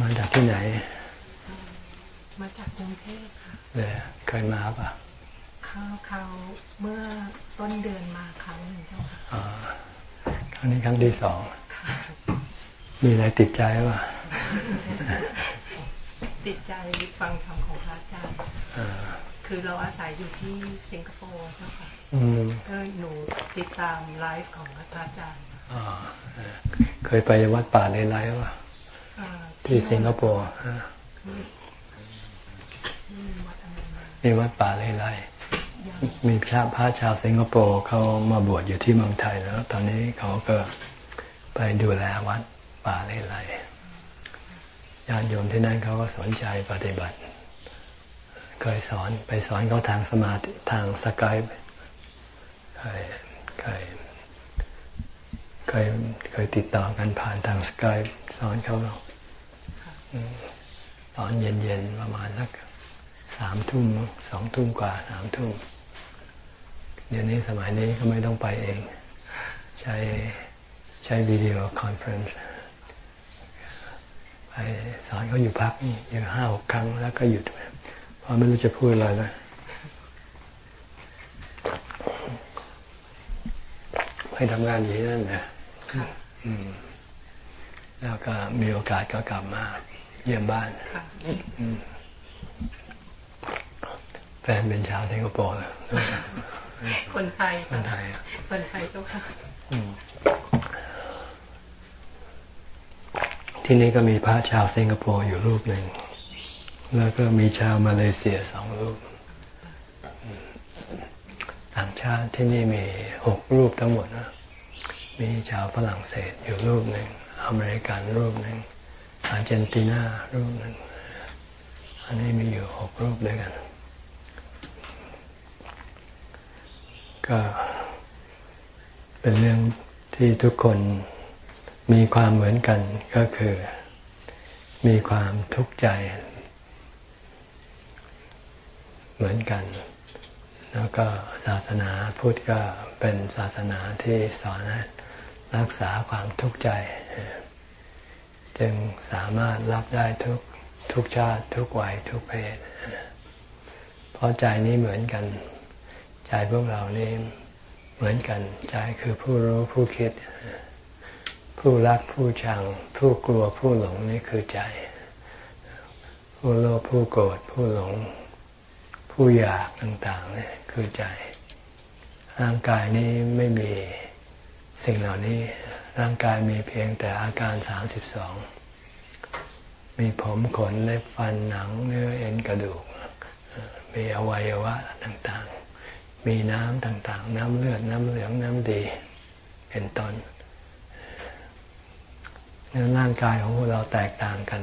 มาจากที่ไหน มาจากกรุงเทพค่ะเลยเคยมาปะเขาเขาเมื่อต้นเดือนมาครั้งหนึ่งเจ้าค่ะอ๋อครั้งนี้ครั้งที่สอง มีอะไรติดใจปะติดใจฟังธรรมของพระอาจารย์คือเราอาศัยอยู่ที่สิงคโปร์เจ้าค่ะก็หนูติดตามไลฟ์ของพระอาจารย์เคยไปวัดป่าเลไลปะ ที่สิงคโปร์มีวัดป่าเลไลมีชาพระชาวสิงคโปร์เขามาบวชอยู่ที่เมืองไทยแล้ว ตอนนี้เขาก็ไปดูแลวัดป่าเลไลญาติโยมที่นั่นเขาก็สนใจปฏิบัติ เคยสอนไปสอนเขาทางสมาธิทางสกายเคยเคยเคยเคยติดต่อกันผ่านทาง Skype สอนเขา ตอนเย็นๆประมาณสักสามทุ่มสองทุ่มกว่าสามทุ่มเดี๋ยวนี้สมัยนี้ก็ไม่ต้องไปเอง ใช้ใช้ video conference ไปสอนเขาอยู่พักอยู่ห้าหกครั้งแล้วก็หยุดเพราะไม่รู้จะพูดอะไรแล้วไปทำงานอยู่นั่นนะแล้วก็มีโอกาสก็กลับมา เยี่ยมบ้านแฟนเป็นชาวสิงคโปร์คนไทยคนไทยคนไทยเจ้าค่ะที่นี่ก็มีพระชาวสิงคโปร์อยู่รูปหนึ่ง แล้วก็มีชาวมาเลเซียสองรูป ต่างชาติที่นี่มีหกรูปทั้งหมดนะมีชาวฝรั่งเศสอยู่รูปหนึ่ง อเมริกันรูปหนึ่ง อาร์เจนตินารูปหนึ่งอันนี้มีอยู่หกรูปด้วยกัน ก็เป็นเรื่องที่ทุกคนมีความเหมือนกันก็คือ มีความทุกข์ใจ เหมือนกัน แล้วก็ศาสนาพุทธก็เป็นศาสนาที่สอนรักษาความทุกข์ใจ จึงสามารถรับได้ทุกทุกชาติทุกวัยทุกเพศ เพราะใจนี้เหมือนกัน ใจพวกเรานี่เหมือนกัน ใจคือผู้รู้ผู้คิด ผู้รักผู้ชัง ผู้กลัวผู้หลงนี่คือใจ ผู้โลภผู้โกรธผู้หลง ผู้อยากต่างๆนี่คือใจร่างกายนี้ไม่มีสิ่งเหล่านี้ ร่างกายมีเพียงแต่อาการสามสิบสอง มีผมขนเล็บฟันหนังเนื้อเอ็นกระดูก มีอวัยวะต่างๆ มีน้ำต่างๆ น้ำเลือด น้ำเหลือง น้ำดี เป็นต้นร่างกายของพวกเราแตกต่างกัน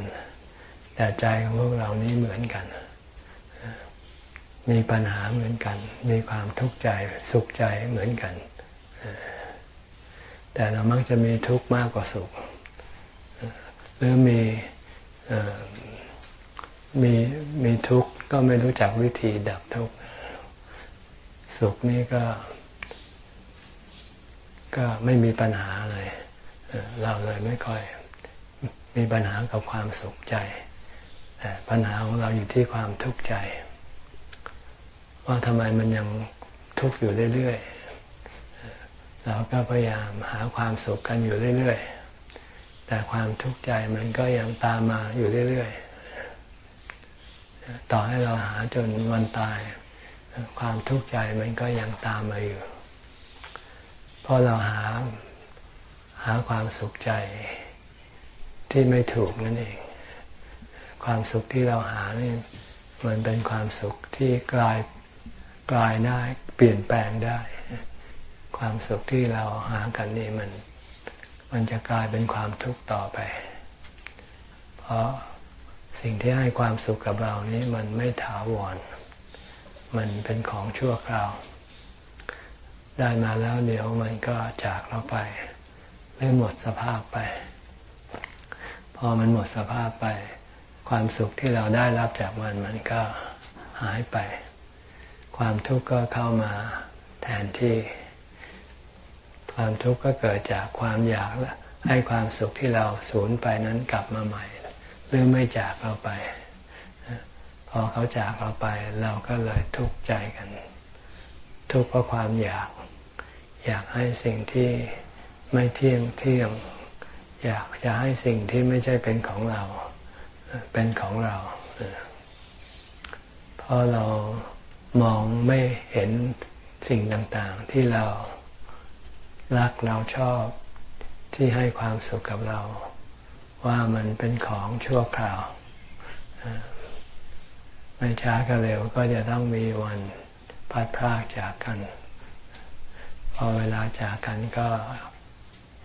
แต่ใจของพวกเรานี้เหมือนกัน มีปัญหาเหมือนกัน มีความทุกข์ใจสุขใจเหมือนกัน แต่เรามักจะมีทุกข์มากกว่าสุข หรือมีมีมีทุกข์ก็ไม่รู้จักวิธีดับทุกข์สุขนี่ก็ ก็ไม่มีปัญหาอะไรเราเลยไม่ค่อย มีปัญหากับความสุขใจแต่ปัญหาของเราอยู่ที่ความทุกข์ใจ ว่าทำไมมันยังทุกข์อยู่เรื่อยๆ เราก็พยายามหาความสุขกันอยู่เรื่อยๆ แต่ความทุกข์ใจมันก็ยังตามมาอยู่เรื่อยๆ ต่อให้เราหาจนวันตาย ความทุกข์ใจมันก็ยังตามมาอยู่ เพราะเราหาหาความสุขใจที่ไม่ถูกนั่นเอง ความสุขที่เราหานี่มันเป็นความสุขที่กลายกลายได้เปลี่ยนแปลงได้ ความสุขที่เราหากันนี่มัน มันจะกลายเป็นความทุกข์ต่อไป เพราะสิ่งที่ให้ความสุขกับเรานี้มันไม่ถาวร มันเป็นของชั่วคราว ได้มาแล้วเดี๋ยวมันก็จากเราไปไม่หมดสภาพไป พอมันหมดสภาพไป ความสุขที่เราได้รับจากมันมันก็หายไป ความทุกข์ก็เข้ามาแทนที่ ความทุกข์ก็เกิดจากความอยากละให้ความสุขที่เราสูญไปนั้นกลับมาใหม่ หรือไม่จากเราไป พอเขาจากเราไป เราก็เลยทุกข์ใจกัน ทุกข์เพราะความอยาก อยากให้สิ่งที่ไม่เที่ยงเที่ยง อยากจะให้สิ่งที่ไม่ใช่เป็นของเรา เป็นของเราเพราะเรามองไม่เห็นสิ่งต่างๆที่เรา รักเราชอบที่ให้ความสุขกับเรา ว่ามันเป็นของชั่วคราว ไม่ช้าก็เร็วก็จะต้องมีวันพัดพรากจากกัน พอเวลาจากกันก็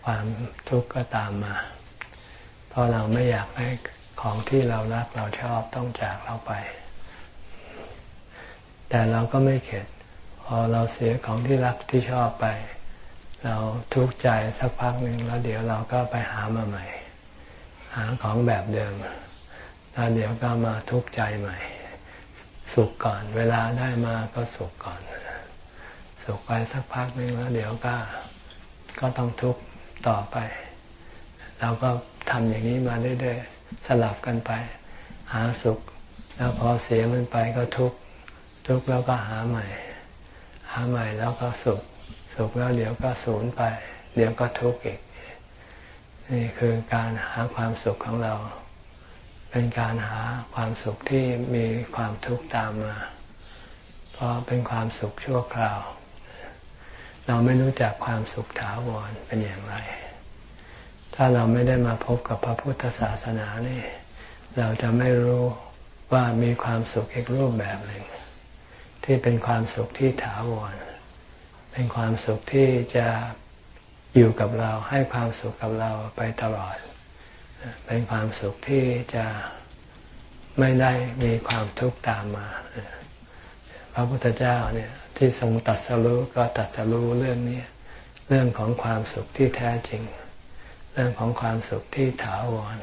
ความทุกข์ก็ตามมา เพราะเราไม่อยากให้ของที่เรารักเราชอบต้องจากเราไป แต่เราก็ไม่เข็ด พอเราเสียของที่รักที่ชอบไป เราทุกข์ใจสักพักหนึ่งแล้วเดี๋ยวเราก็ไปหามาใหม่ หาของแบบเดิมแล้วเดี๋ยวก็มาทุกข์ใจใหม่ สุขก่อน เวลาได้มาก็สุขก่อน สุขไปสักพักหนึ่งแล้วเดี๋ยวก็ก็ต้องทุกข์ต่อไป เราก็ทำอย่างนี้มาเรื่อยๆสลับกันไป หาสุข แล้วพอเสียมันไปก็ทุกข์ทุกข์แล้วก็หาใหม่ หาใหม่แล้วก็สุข สุขแล้วเดี๋ยวก็สูญไป เดี๋ยวก็ทุกข์อีก นี่คือการหาความสุขของเรา เป็นการหาความสุขที่มีความทุกข์ตามมา เพราะเป็นความสุขชั่วคราว เราไม่รู้จักความสุขถาวรเป็นอย่างไร ถ้าเราไม่ได้มาพบกับพระพุทธศาสนานี่ เราจะไม่รู้ว่ามีความสุขอีกรูปแบบหนึ่งที่เป็นความสุขที่ถาวร เป็นความสุขที่จะอยู่กับเราให้ความสุขกับเราไปตลอด เป็นความสุขที่จะไม่ได้มีความทุกข์ตามมา พระพุทธเจ้าเนี่ยที่ทรงตัดสรู้ก็ตัดสรู้เรื่องนี้เรื่องของความสุขที่แท้จริง เรื่องของความสุขที่ถาวร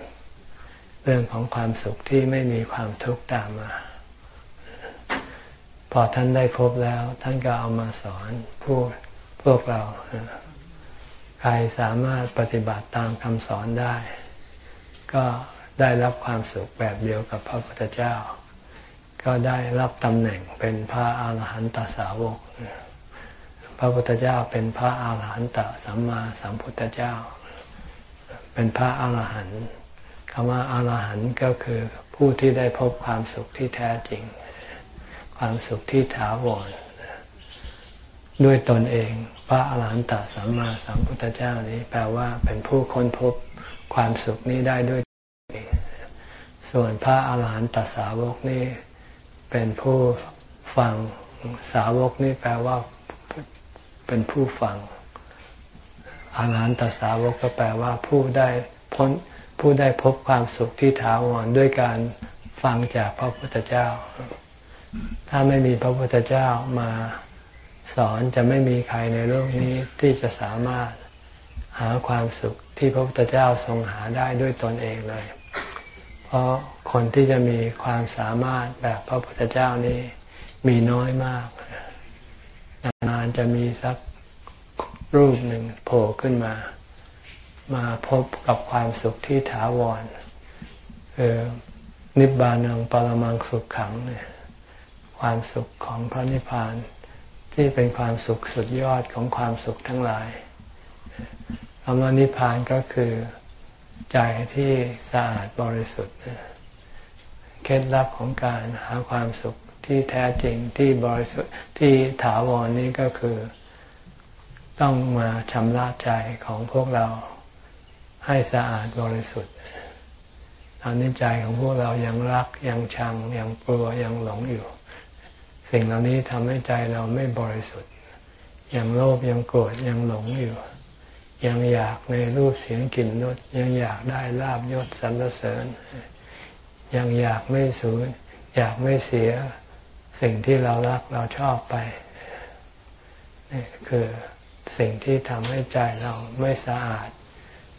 เรื่องของความสุขที่ไม่มีความทุกข์ตามมา พอท่านได้พบแล้ว ท่านก็เอามาสอนผู้พวกเรา ใครสามารถปฏิบัติตามคำสอนได้ ก็ได้รับความสุขแบบเดียวกับพระพุทธเจ้า ก็ได้รับตำแหน่งเป็นพระอาหารหันตสาวก พระพุทธเจ้าเป็นพระอาหารหันตสัมมาสัมพุทธเจ้า เป็นพระอาหารหันต์คำว่าอาหารหันต์ก็คือผู้ที่ได้พบความสุขที่แท้จริง ความสุขที่ถาวรด้วยตนเอง พระอาหารหันตสัมมาสัมพุทธเจ้านี้ แปลว่าเป็นผู้ค้นพบความสุขนี้ได้ด้วยส่วนพระอาหารหันตสาวกนี่เป็นผู้ฟังสาวกนี่แปลว่าเป็นผู้ฟังอาหารตสาวกก็แปลว่าผู้ได้พ้นผู้ได้พบความสุขที่ถาวรด้วยการฟังจากพระพุทธเจ้า ถ้าไม่มีพระพุทธเจ้ามาสอนจะไม่มีใครในโลกนี้ที่จะสามารถหาความสุขที่พระพุทธเจ้าทรงหาได้ด้วยตนเองเลย เพราะคนที่จะมีความสามารถแบบพระพุทธเจ้านี้มีน้อยมากนานจะมีสักรูปหนึ่งโผล่ขึ้นมา มาพบกับความสุขที่ถาวรเออนิบบานังปรมังสุขขังเนี่ย ความสุขของพระนิพพาน ที่เป็นความสุขสุดยอดของความสุขทั้งหลายคำว่านิพพานก็คือใจที่สะอาดบริสุทธิ์เคล็ดลับของการหาความสุขที่แท้จริงที่บริสุทธิ์ที่ถาวรนี้ก็คือต้องมาชำระใจของพวกเราให้สะอาดบริสุทธิ์ตอนนี้ใจของพวกเรายังรักยังชังยังกลัวยังหลงอยู่ สิ่งเหล่านี้ทำให้ใจเราไม่บริสุทธิ์ ยังโลภยังโกรธยังหลงอยู่ ยังอยากในรูปเสียงกลิ่นรสยังอยากได้ลาบยศสรรเสริญ ยังอยากไม่สูญอยากไม่เสียสิ่งที่เรารักเราชอบไปนี่คือสิ่งที่ทำให้ใจเราไม่สะอาด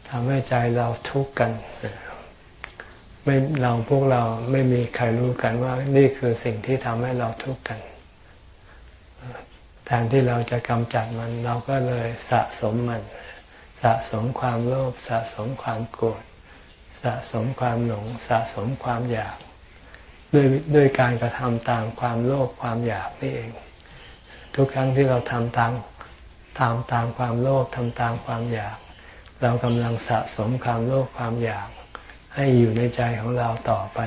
ทำให้ใจเราทุกข์กัน ไม่เราพวกเราไม่มีใครรู้กันว่านี่คือสิ่งที่ทำให้เราทุกข์กันแทนที่เราจะกำจัดมันเราก็เลยสะสมมัน สะสมความโลภสะสมความโกรธสะสมความหลงสะสมความอยากด้วยด้วยการกระทำตามความโลภความอยากนี่เอง ทุกครั้งที่เราทำตามทำตามความโลภทำตามความอยาก เรากำลังสะสมความโลภความอยาก ให้อยู่ในใจของเราต่อไป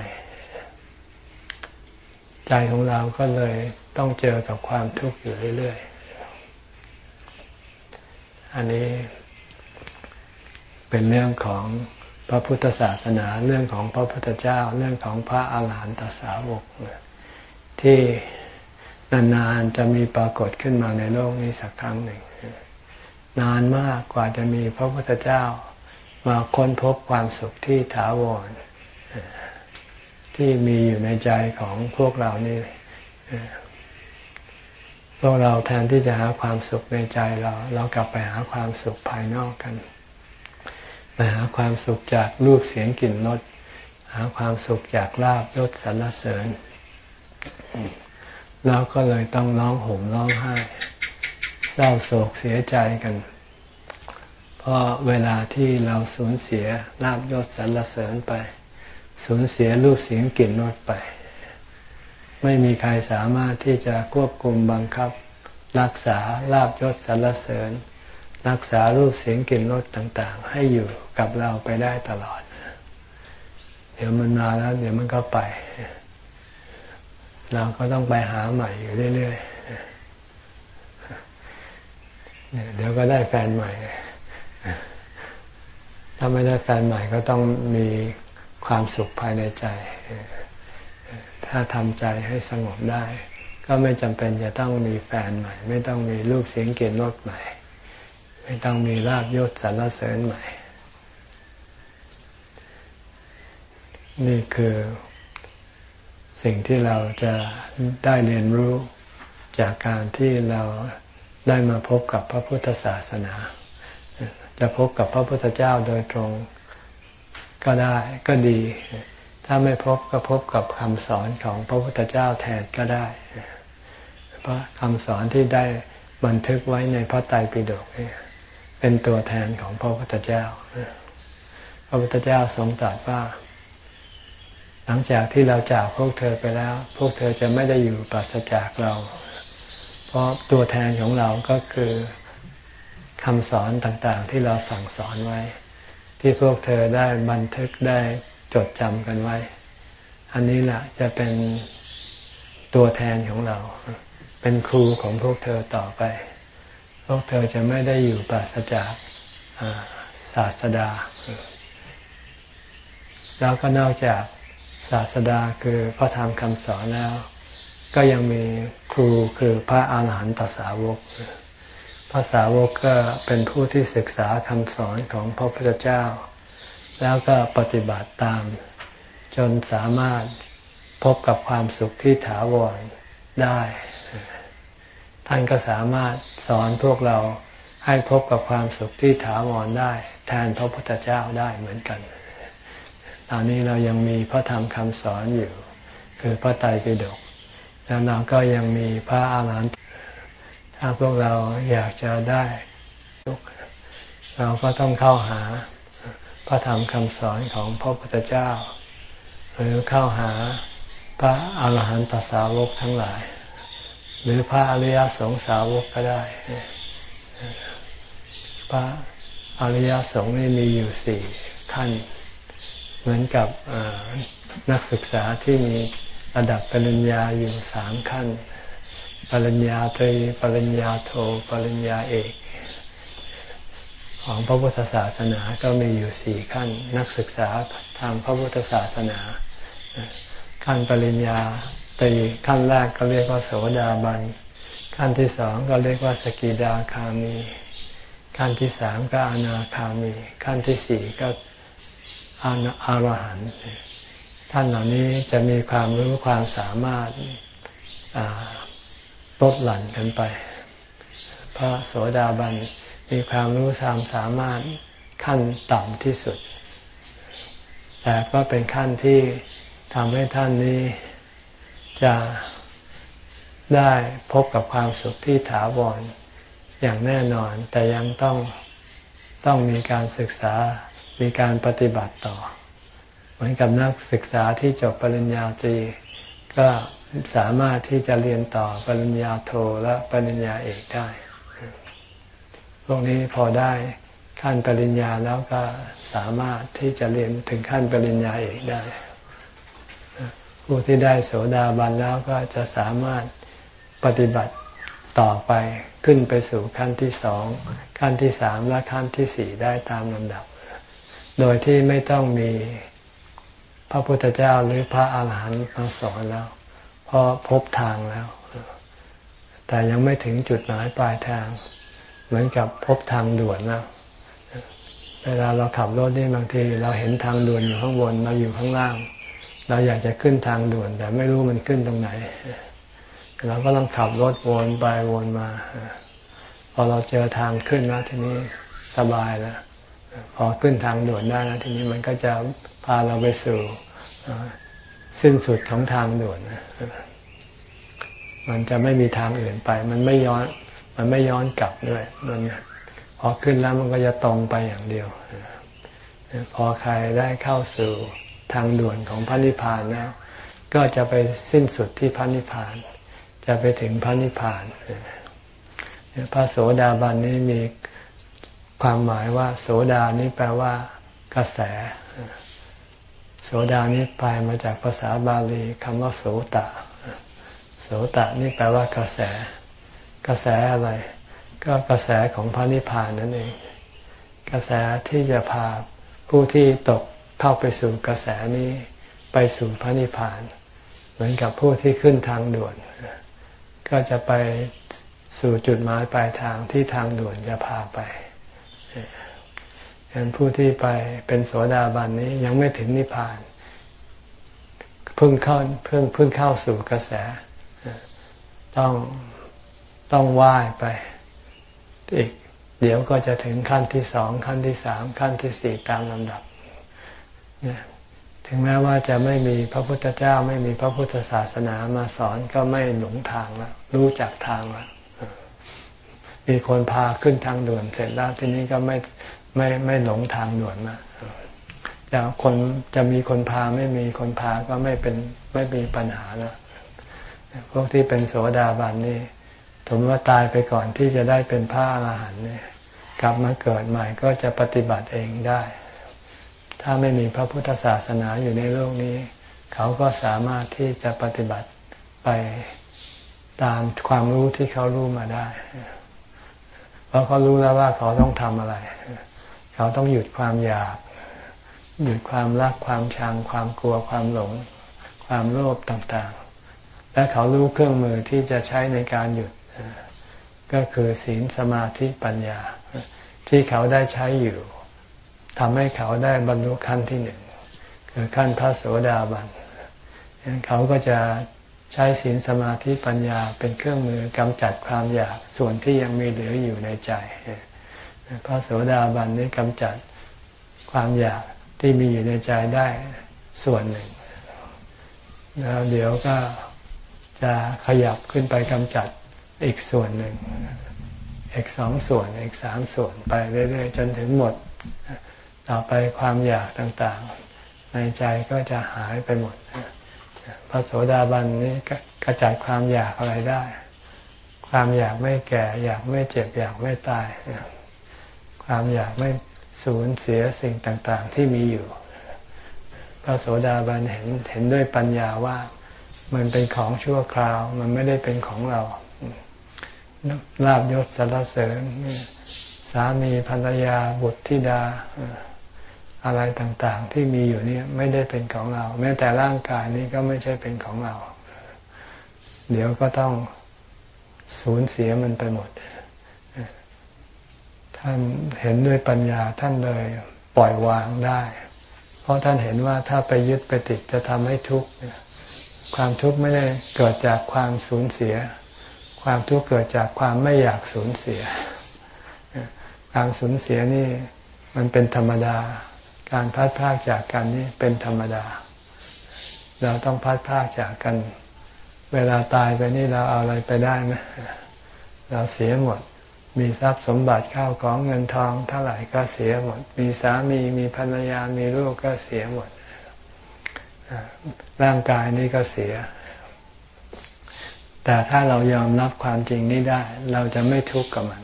ใจของเราก็เลยต้องเจอกับความทุกข์อยู่เรื่อยๆ อันนี้เป็นเรื่องของพระพุทธศาสนาเรื่องของพระพุทธเจ้าเรื่องของพระอาหารหันตสาวก ที่นานๆจะมีปรากฏขึ้นมาในโลกนี้สักครั้งหนึ่ง นานมากกว่าจะมีพระพุทธเจ้า มาค้นพบความสุขที่ถาวรที่มีอยู่ในใจของพวกเรานี่พวกเราแทนที่จะหาความสุขในใจเรา เรากลับไปหาความสุขภายนอกกันไปหาความสุขจากรูปเสียงกลิ่นรสหาความสุขจากลาบยศสรรเสริญแล้วก็เลยต้องร้องห่มร้องไห้ เศร้าโศกเสียใจกัน เพราะเวลาที่เราสูญเสียลาบยศสรรเสริญไป สูญเสียรูปเสียงกลิ่นรสไป ไม่มีใครสามารถที่จะควบคุมบังคับ รักษาลาบยศสรรเสริญ รักษารูปเสียงกลิ่นรสต่างๆ ให้อยู่กับเราไปได้ตลอด เดี๋ยวมันมาแล้ว เดี๋ยวมันก็ไป เราก็ต้องไปหาใหม่อยู่เรื่อยๆเดี๋ยวก็ได้แฟนใหม่ ถ้าไม่ได้แฟนใหม่ก็ต้องมีความสุขภายในใจ ถ้าทำใจให้สงบได้ ก็ไม่จำเป็นจะต้องมีแฟนใหม่ ไม่ต้องมีรูปเสียงกลิ่นรสใหม่ ไม่ต้องมีลาบยศสรรเสริญใหม่ นี่คือสิ่งที่เราจะได้เรียนรู้จากการที่เราได้มาพบกับพระพุทธศาสนา จะพบกับพระพุทธเจ้าโดยตรงก็ได้ก็ดี ถ้าไม่พบก็พบกับคำสอนของพระพุทธเจ้าแทนก็ได้เพราะคำสอนที่ได้บันทึกไว้ในพระไตรปิฎกเนี่ยเป็นตัวแทนของพระพุทธเจ้า พระพุทธเจ้าทรงตรัสว่า หลังจากที่เราจากพวกเธอไปแล้ว พวกเธอจะไม่ได้อยู่ปราศจากเรา เพราะตัวแทนของเราก็คือ คำสอนต่างๆ ที่เราสั่งสอนไว้ ที่พวกเธอได้บันทึกได้จดจำกันไว้ อันนี้แหละจะเป็นตัวแทนของเรา เป็นครูของพวกเธอต่อไป พวกเธอจะไม่ได้อยู่ปราศจากศาสดา แล้วก็นอกจากศาสดาคือพระธรรมคำสอนแล้ว ก็ยังมีครูคือพระอาหารหันตสาวกพ ระสาวกก็เป็นผู้ที่ศึกษาคำสอนของพระพุทธเจ้า แล้วก็ปฏิบัติตาม จนสามารถพบกับความสุขที่ถาวรได้ ท่านก็สามารถสอนพวกเราให้พบกับความสุขที่ถาวรได้ แทนพระพุทธเจ้าได้เหมือนกัน ตอนนี้เรายังมีพระธรรมคำสอนอยู่ คือพระไตรปิฎกแล้วเราก็ยังมีพระอาหารหันต ถ้าพวกเราอยากจะได้สุขเราก็ต้องเข้าหาพระธรรมคำสอนของพระพุทธเจ้า หรือเข้าหาพระอาหารหันตสาวกทั้งหลาย หรือพระอริยสงสาวกก็ได้ พระอริยสงฆ์นี่มีอยู่สี่ขั้น เหมือนกับนักศึกษาที่มีระดับปริญญาอยู่สามขั้น ริญญาตรีปริญญาโทปริญญาเอก ของพระพุทธศาสนาก็มีอยู่สี่ขั้นนักศึกษาทางพระพุทธศาสนา ขั้นปริญญาตรีขั้นแรกก็เรียกว่าโสดาบัน ขั้นที่สองก็เรียกว่าสกิดาคามี ขั้นที่สามก็อนาคามี ขั้นที่สี่ก็อานอารหันต์ท่านเหล่านี้จะมีความรู้ความสามารถ ลดหลั่นกันไป พระโสดาบันมีความรู้ความสามารถขั้นต่ำที่สุด แต่ก็เป็นขั้นที่ทำให้ท่านนี้จะได้พบกับความสุขที่ถาวรอย่างแน่นอน แต่ยังต้องต้องมีการศึกษา มีการปฏิบัติต่อ เหมือนกับนักศึกษาที่จบปริญญาตรีก็ สามารถที่จะเรียนต่อปริญญาโทและปริญญาเอกได้ พวกนี้พอได้ขั้นปริญญาแล้วก็สามารถที่จะเรียนถึงขั้นปริญญาเอกได้ ผู้ที่ได้โสดาบันแล้วก็จะสามารถปฏิบัติต่อไปขึ้นไปสู่ขั้นที่สองขั้นที่สามและขั้นที่สี่ได้ตามลำดับ โดยที่ไม่ต้องมีพระพุทธเจ้าหรือพระอาหารหันต์มาสอนแล้ว เพราะพบทางแล้ว แต่ยังไม่ถึงจุดหมายปลายทาง เหมือนกับพบทางด่วนแล้วเวลาเราขับรถนี่บางที เราเห็นทางด่วนอยู่ข้างบนเราอยู่ข้างล่าง เราอยากจะขึ้นทางด่วน แต่ไม่รู้มันขึ้นตรงไหน เราก็ต้องขับรถวนไปวนมา พอเราเจอทางขึ้นแล้วทีนี้สบายแล้วพอขึ้นทางด่วนได้แล้วทีนี้มันก็จะพาเราไปสู่สิ้นสุดของทางด่วน มันจะไม่มีทางอื่นไป มันไม่ย้อน มันไม่ย้อนกลับด้วยมันพอขึ้นแล้วมันก็จะตรงไปอย่างเดียว พอใครได้เข้าสู่ทางด่วนของพระนิพพานแล้วก็จะไปสิ้นสุดที่พระนิพพาน จะไปถึงพระนิพพานพระโสดาบันนี้มีความหมายว่า โสดานี้แปลว่ากระแส โสดานี้ไปมาจากภาษาบาลีคำว่าโสตะ โสตะนี่แปลว่ากระแส กระแสอะไร ก็กระแสของพระนิพพานนั่นเอง กระแสที่จะพาผู้ที่ตกเข้าไปสู่กระแสนี้ไปสู่พระนิพพาน เหมือนกับผู้ที่ขึ้นทางด่วน ก็จะไปสู่จุดหมายปลายทางที่ทางด่วนจะพาไปฉะนั้นผู้ที่ไปเป็นโสดาบันนี้ยังไม่ถึงนิพพาน เพิ่งเข้าเพิ่งเพิ่งเข้าสู่กระแส ต้องต้องว่ายไปอีกเดี๋ยวก็จะถึงขั้นที่สองขั้นที่สามขั้นที่สี่ตามลำดับเนี่ยถึงแม้ว่าจะไม่มีพระพุทธเจ้าไม่มีพระพุทธศาสนามาสอนก็ไม่หลงทางแล้วรู้จักทางแล้วมีคนพาขึ้นทางด่วนเสร็จแล้วทีนี้ก็ไม่ไม่ไม่หลงทางด่วนมาจะคนจะมีคนพาไม่มีคนพาก็ไม่เป็นไม่มีปัญหาแล้ว พวกที่เป็นโสดาบันนี่สมมติว่าตายไปก่อนที่จะได้เป็นพระอรหันต์เนี่ยกลับมาเกิดใหม่ก็จะปฏิบัติเองได้ ถ้าไม่มีพระพุทธศาสนาอยู่ในโลกนี้ เขาก็สามารถที่จะปฏิบัติไปตามความรู้ที่เขารู้มาได้ เพราะเขารู้แล้วว่าเขาต้องทำอะไร เขาต้องหยุดความอยาก หยุดความรักความชังความกลัวความหลง ความโลภต่างๆ และเขารู้เครื่องมือที่จะใช้ในการหยุด ก็คือศีลสมาธิปัญญา ที่เขาได้ใช้อยู่ทำให้เขาได้บรรลุขั้นที่หนึ่งคือขั้นพระโสดาบันเขาก็จะใช้ศีลสมาธิปัญญาเป็นเครื่องมือกำจัดความอยากส่วนที่ยังมีเหลืออยู่ในใจ พระโสดาบันนี้กำจัดความอยากที่มีอยู่ในใจได้ส่วนหนึ่งแล้วเดี๋ยวก็ จะขยับขึ้นไปกำจัดอีกส่วนหนึ่ง อีกสองส่วน อีกสามส่วนไปเรื่อยๆ จนถึงหมด ต่อไปความอยากต่างๆ ในใจก็จะหายไปหมด พระโสดาบันนี้กระจัดความอยากอะไรได้ ความอยากไม่แก่ อยากไม่เจ็บ อยากไม่ตาย ความอยากไม่สูญเสียสิ่งต่างๆ ที่มีอยู่ พระโสดาบันเห็นเห็นด้วยปัญญาว่า มันเป็นของชั่วคราว มันไม่ได้เป็นของเราลาบยศสารเสริญ สามีภรรยาบุตรธิดา อะไรต่างๆ ที่มีอยู่นี่ไม่ได้เป็นของเรา แม้แต่ร่างกายนี้ก็ไม่ใช่เป็นของเรา เดี๋ยวก็ต้องสูญเสียมันไปหมด ท่านเห็นด้วยปัญญาท่านเลยปล่อยวางได้ เพราะท่านเห็นว่าถ้าไปยึดไปติดจะทำให้ทุกข์ ความทุกข์ไม่ได้เกิดจากความสูญเสีย ความทุกข์เกิดจากความไม่อยากสูญเสีย ความสูญเสียนี่มันเป็นธรรมดา การพัดพากจากกันนี่เป็นธรรมดา เราต้องพัดพากจากกัน เวลาตายไปนี่เราเอาอะไรไปได้ไหมเราเสียหมด มีทรัพย์สมบัติข้าวของเงินทองเท่าไหร่ก็เสียหมด มีสามีมีภรรยามีลูกก็เสียหมด ร่างกายนี้ก็เสีย แต่ถ้าเรายอมรับความจริงนี้ได้ เราจะไม่ทุกข์กับมัน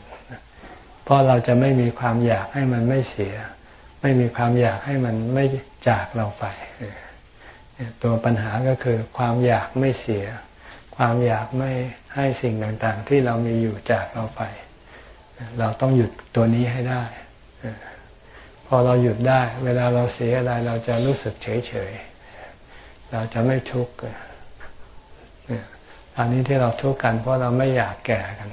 เพราะเราจะไม่มีความอยากให้มันไม่เสีย ไม่มีความอยากให้มันไม่จากเราไป ตัวปัญหาก็คือ ความอยากไม่เสีย ความอยากไม่ให้สิ่งต่างๆ ที่เรามีอยู่จากเราไป เราต้องหยุดตัวนี้ให้ได้ พอเราหยุดได้ เวลาเราเสียอะไรเราจะรู้สึกเฉยๆ เราจะไม่ทุกข์ตอนนี้ที่เราทุกข์กันเพราะเราไม่อยากแก่กัน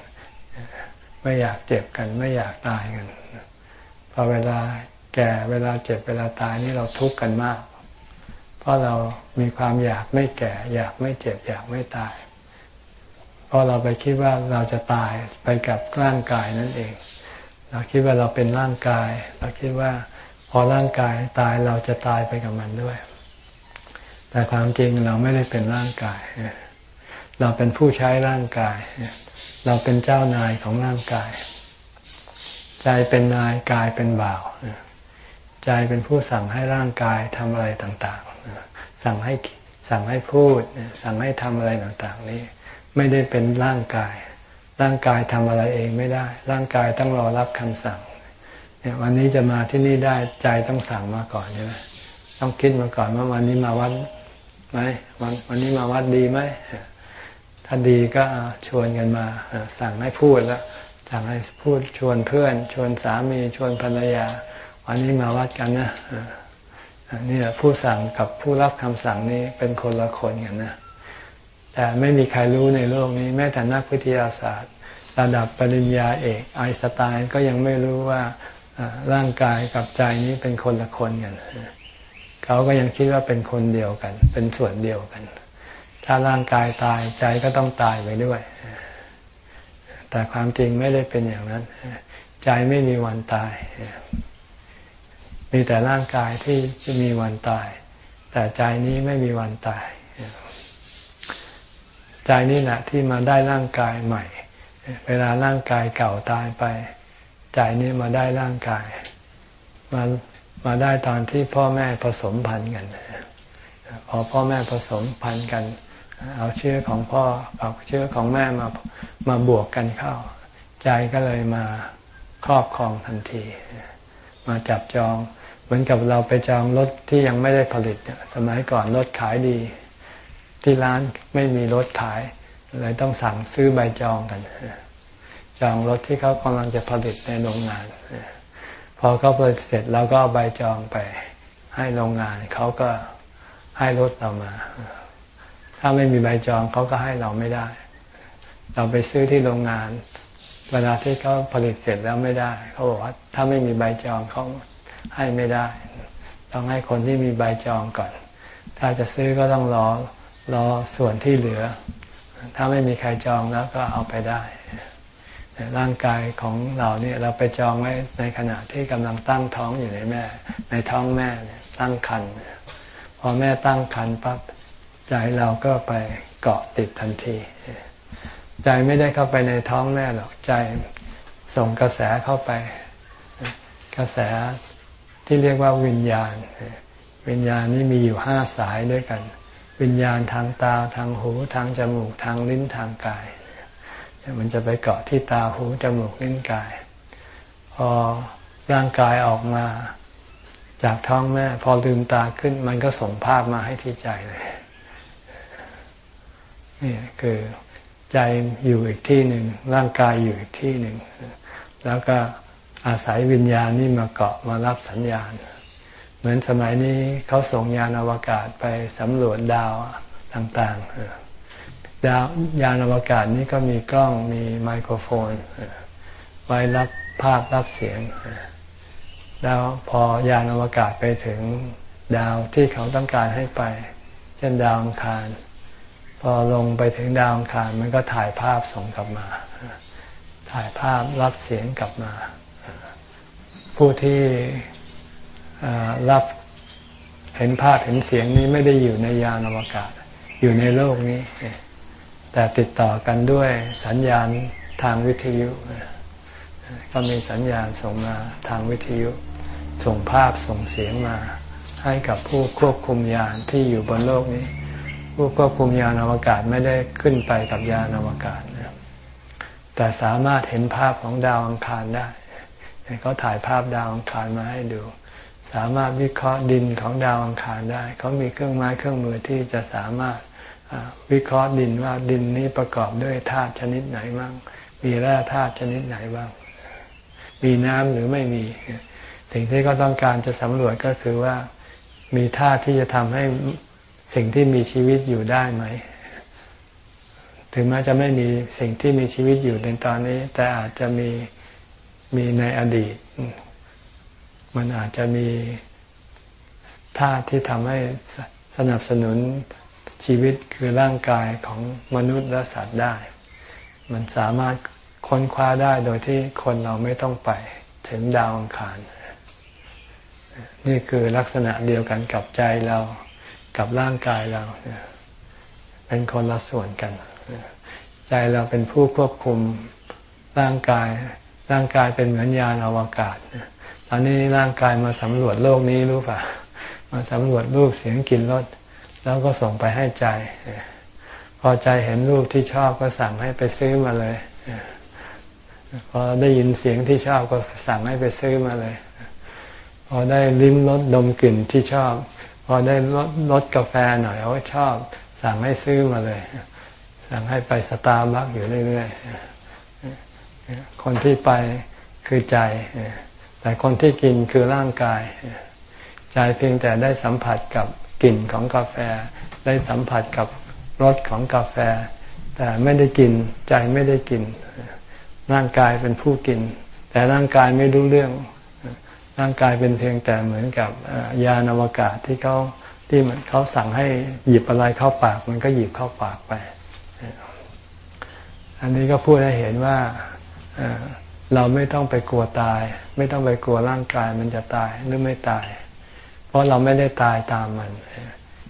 ไม่อยากเจ็บกัน ไม่อยากตายกันพอเวลาแก่เวลาเจ็บเวลาตายนี่เราทุกข์กันมาก เพราะเรามีความอยากไม่แก่ อยากไม่เจ็บ อยากไม่ตาย เพราะเราไปคิดว่าเราจะตายไปกับร่างกายนั่นเอง เราคิดว่าเราเป็นร่างกาย เราคิดว่าพอร่างกายตายเราจะตายไปกับมันด้วย แต่ความจริงเราไม่ได้เป็นร่างกาย เราเป็นผู้ใช้ร่างกาย เราเป็นเจ้านายของร่างกาย ใจเป็นนายกายเป็นบ่าว ใจเป็นผู้สั่งให้ร่างกายทำอะไรต่างๆ สั่งให้สั่งให้พูด สั่งให้ทำอะไรต่างๆ นี้ ไม่ได้เป็นร่างกาย ร่างกายทำอะไรเองไม่ได้ ร่างกายต้องรอรับคำสั่งเนี่ยวันนี้จะมาที่นี่ได้ใจต้องสั่งมาก่อนใช่ไหมต้องคิดมาก่อนว่าวันนี้มาวัด ไหมวันวันนี้มาวัดดีไหมถ้าดีก็ชวนกันมา สั่งให้พูดแล้วสั่งให้พูดชวนเพื่อน ชวนสามีชวนภรรยา วันนี้มาวัดกันนะนี่ผู้สั่งกับผู้รับคำสั่งนี้เป็นคนละคนกันนะแต่ไม่มีใครรู้ในโลกนี้ แม้แต่นักวิทยาศาสตร์ ระดับปริญญาเอกไอสไตน์ก็ยังไม่รู้ว่าร่างกายกับใจนี้เป็นคนละคนกัน เขาก็ยังคิดว่าเป็นคนเดียวกัน เป็นส่วนเดียวกัน ถ้าร่างกายตายใจก็ต้องตายไปด้วย แต่ความจริงไม่ได้เป็นอย่างนั้น ใจไม่มีวันตาย มีแต่ร่างกายที่จะมีวันตาย แต่ใจนี้ไม่มีวันตาย ใจนี่แหละที่มาได้ร่างกายใหม่ เวลาร่างกายเก่าตายไป ใจนี้มาได้ร่างกายมา มาได้ตอนที่พ่อแม่ผสมพันธุ์กัน พอพ่อแม่ผสมพันธุ์กัน เอาเชื้อของพ่อเอาเชื้อของแม่มามาบวกกันเข้า ใจก็เลยมาครอบครองทันที มาจับจอง เหมือนกับเราไปจองรถที่ยังไม่ได้ผลิตสมัยก่อนรถขายดี ที่ร้านไม่มีรถขายเลยต้องสั่งซื้อใบจองกัน จองรถที่เขากำลังจะผลิตในโรงงาน พอเขาผลิตเสร็จเราก็เอาใบจองไปให้โรงงานเขาก็ให้รถเรามา ถ้าไม่มีใบจองเขาก็ให้เราไม่ได้ เราไปซื้อที่โรงงาน เวลาที่เขาผลิตเสร็จแล้วไม่ได้เขาบอกว่าถ้าไม่มีใบจองเขาให้ไม่ได้ ต้องให้คนที่มีใบจองก่อน ถ้าจะซื้อก็ต้องรอรอส่วนที่เหลือ ถ้าไม่มีใครจองแล้วก็เอาไปได้ ร่างกายของเราเนี่ยเราไปจองไว้ในขณะที่กำลังตั้งท้องอยู่ในแม่ ในท้องแม่ตั้งคันพอแม่ตั้งคันปั๊บใจเราก็ไปเกาะติดทันที ใจไม่ได้เข้าไปในท้องแม่หรอกใจส่งกระแสเข้าไป กระแสที่เรียกว่าวิญญาณ วิญญาณนี้มีอยู่ห้าสายด้วยกัน วิญญาณทางตาทางหูทางจมูกทางลิ้นทางกาย มันจะไปเกาะที่ตาหูจมูกลิ้นกาย พอร่างกายออกมาจากท้องแม่ พอลืมตาขึ้น มันก็ส่งภาพมาให้ที่ใจเลยนี่คือใจอยู่อีกที่หนึ่งร่างกายอยู่อีกที่หนึ่งแล้วก็อาศัยวิญญาณนี่มาเกาะมารับสัญญาณ เหมือนสมัยนี้เขาส่งยานอวกาศไปสำรวจดาวต่าง ๆ ดาวยานอวกาศนี้ก็มีกล้องมีไมโครโฟน ไว้รับภาพรับเสียงดาวพอยานอวกาศไปถึงดาวที่เขาต้องการให้ไป เช่นดาวอังคาร พอลงไปถึงดาวอังคารมันก็ถ่ายภาพส่งกลับมา ถ่ายภาพรับเสียงกลับมา ผู้ที่รับเห็นภาพเห็นเสียงนี้ไม่ได้อยู่ในยานอวกาศ อยู่ในโลกนี้ แต่ติดต่อกันด้วยสัญญาณทางวิทยุ ก็มีสัญญาณส่งมาทางวิทยุ ส่งภาพส่งเสียงมา ให้กับผู้ควบคุมยานที่อยู่บนโลกนี้ ผู้ควบคุมยานอวกาศไม่ได้ขึ้นไปกับยานอวกาศนะแต่สามารถเห็นภาพของดาวอังคารได้เขาถ่ายภาพดาวอังคารมาให้ดู สามารถวิเคราะห์ดินของดาวอังคารได้ เขามีเครื่องไม้เครื่องมือที่จะสามารถ วิเคราะห์ดินว่าดินนี้ประกอบด้วยธาตุชนิดไหนบ้าง มีแร่ธาตุชนิดไหนบ้าง มีน้ำหรือไม่มี สิ่งที่เขาต้องการจะสำรวจก็คือว่ามีธาตุที่จะทำให้สิ่งที่มีชีวิตอยู่ได้ไหม ถึงแม้จะไม่มีสิ่งที่มีชีวิตอยู่ในตอนนี้ แต่อาจจะมีมีในอดีต มันอาจจะมีธาตุที่ทำให้สนับสนุน ชีวิตคือร่างกายของมนุษย์และสัตว์ได้ มันสามารถค้นคว้าได้โดยที่คนเราไม่ต้องไปถึงดาวอังคาร นี่คือลักษณะเดียวกันกับใจเรากับร่างกายเรา เป็นคนละส่วนกัน ใจเราเป็นผู้ควบคุมร่างกาย ร่างกายเป็นเหมือนยานอวกาศ ตอนนี้ร่างกายมาสำรวจโลกนี้รู้ป่ะ มาสำรวจรูปเสียงกลิ่นรส แล้วก็ส่งไปให้ใจ พอใจเห็นรูปที่ชอบก็สั่งให้ไปซื้อมาเลย พอได้ยินเสียงที่ชอบก็สั่งให้ไปซื้อมาเลย พอได้ลิ้มรสดมกลิ่นที่ชอบ พอได้รสรสกาแฟหน่อยเอาชอบ สั่งให้ซื้อมาเลย สั่งให้ไปสตาร์บัคอยู่เรื่อยๆ คนที่ไปคือใจ แต่คนที่กินคือร่างกาย ใจเพียงแต่ได้สัมผัสกับ กลิ่นของกาแฟ ได้สัมผัสกับรสของกาแฟ แต่ไม่ได้กินใจไม่ได้กิน ร่างกายเป็นผู้กิน แต่ร่างกายไม่รู้เรื่อง ร่างกายเป็นเพียงแต่เหมือนกับยานอวกาศที่เขาที่มันเขาสั่งให้หยิบอะไรเข้าปาก มันก็หยิบเข้าปากไป อันนี้ก็พูดให้เห็นว่าเราไม่ต้องไปกลัวตาย ไม่ต้องไปกลัวร่างกายมันจะตายหรือไม่ตาย เพราะเราไม่ได้ตายตามมัน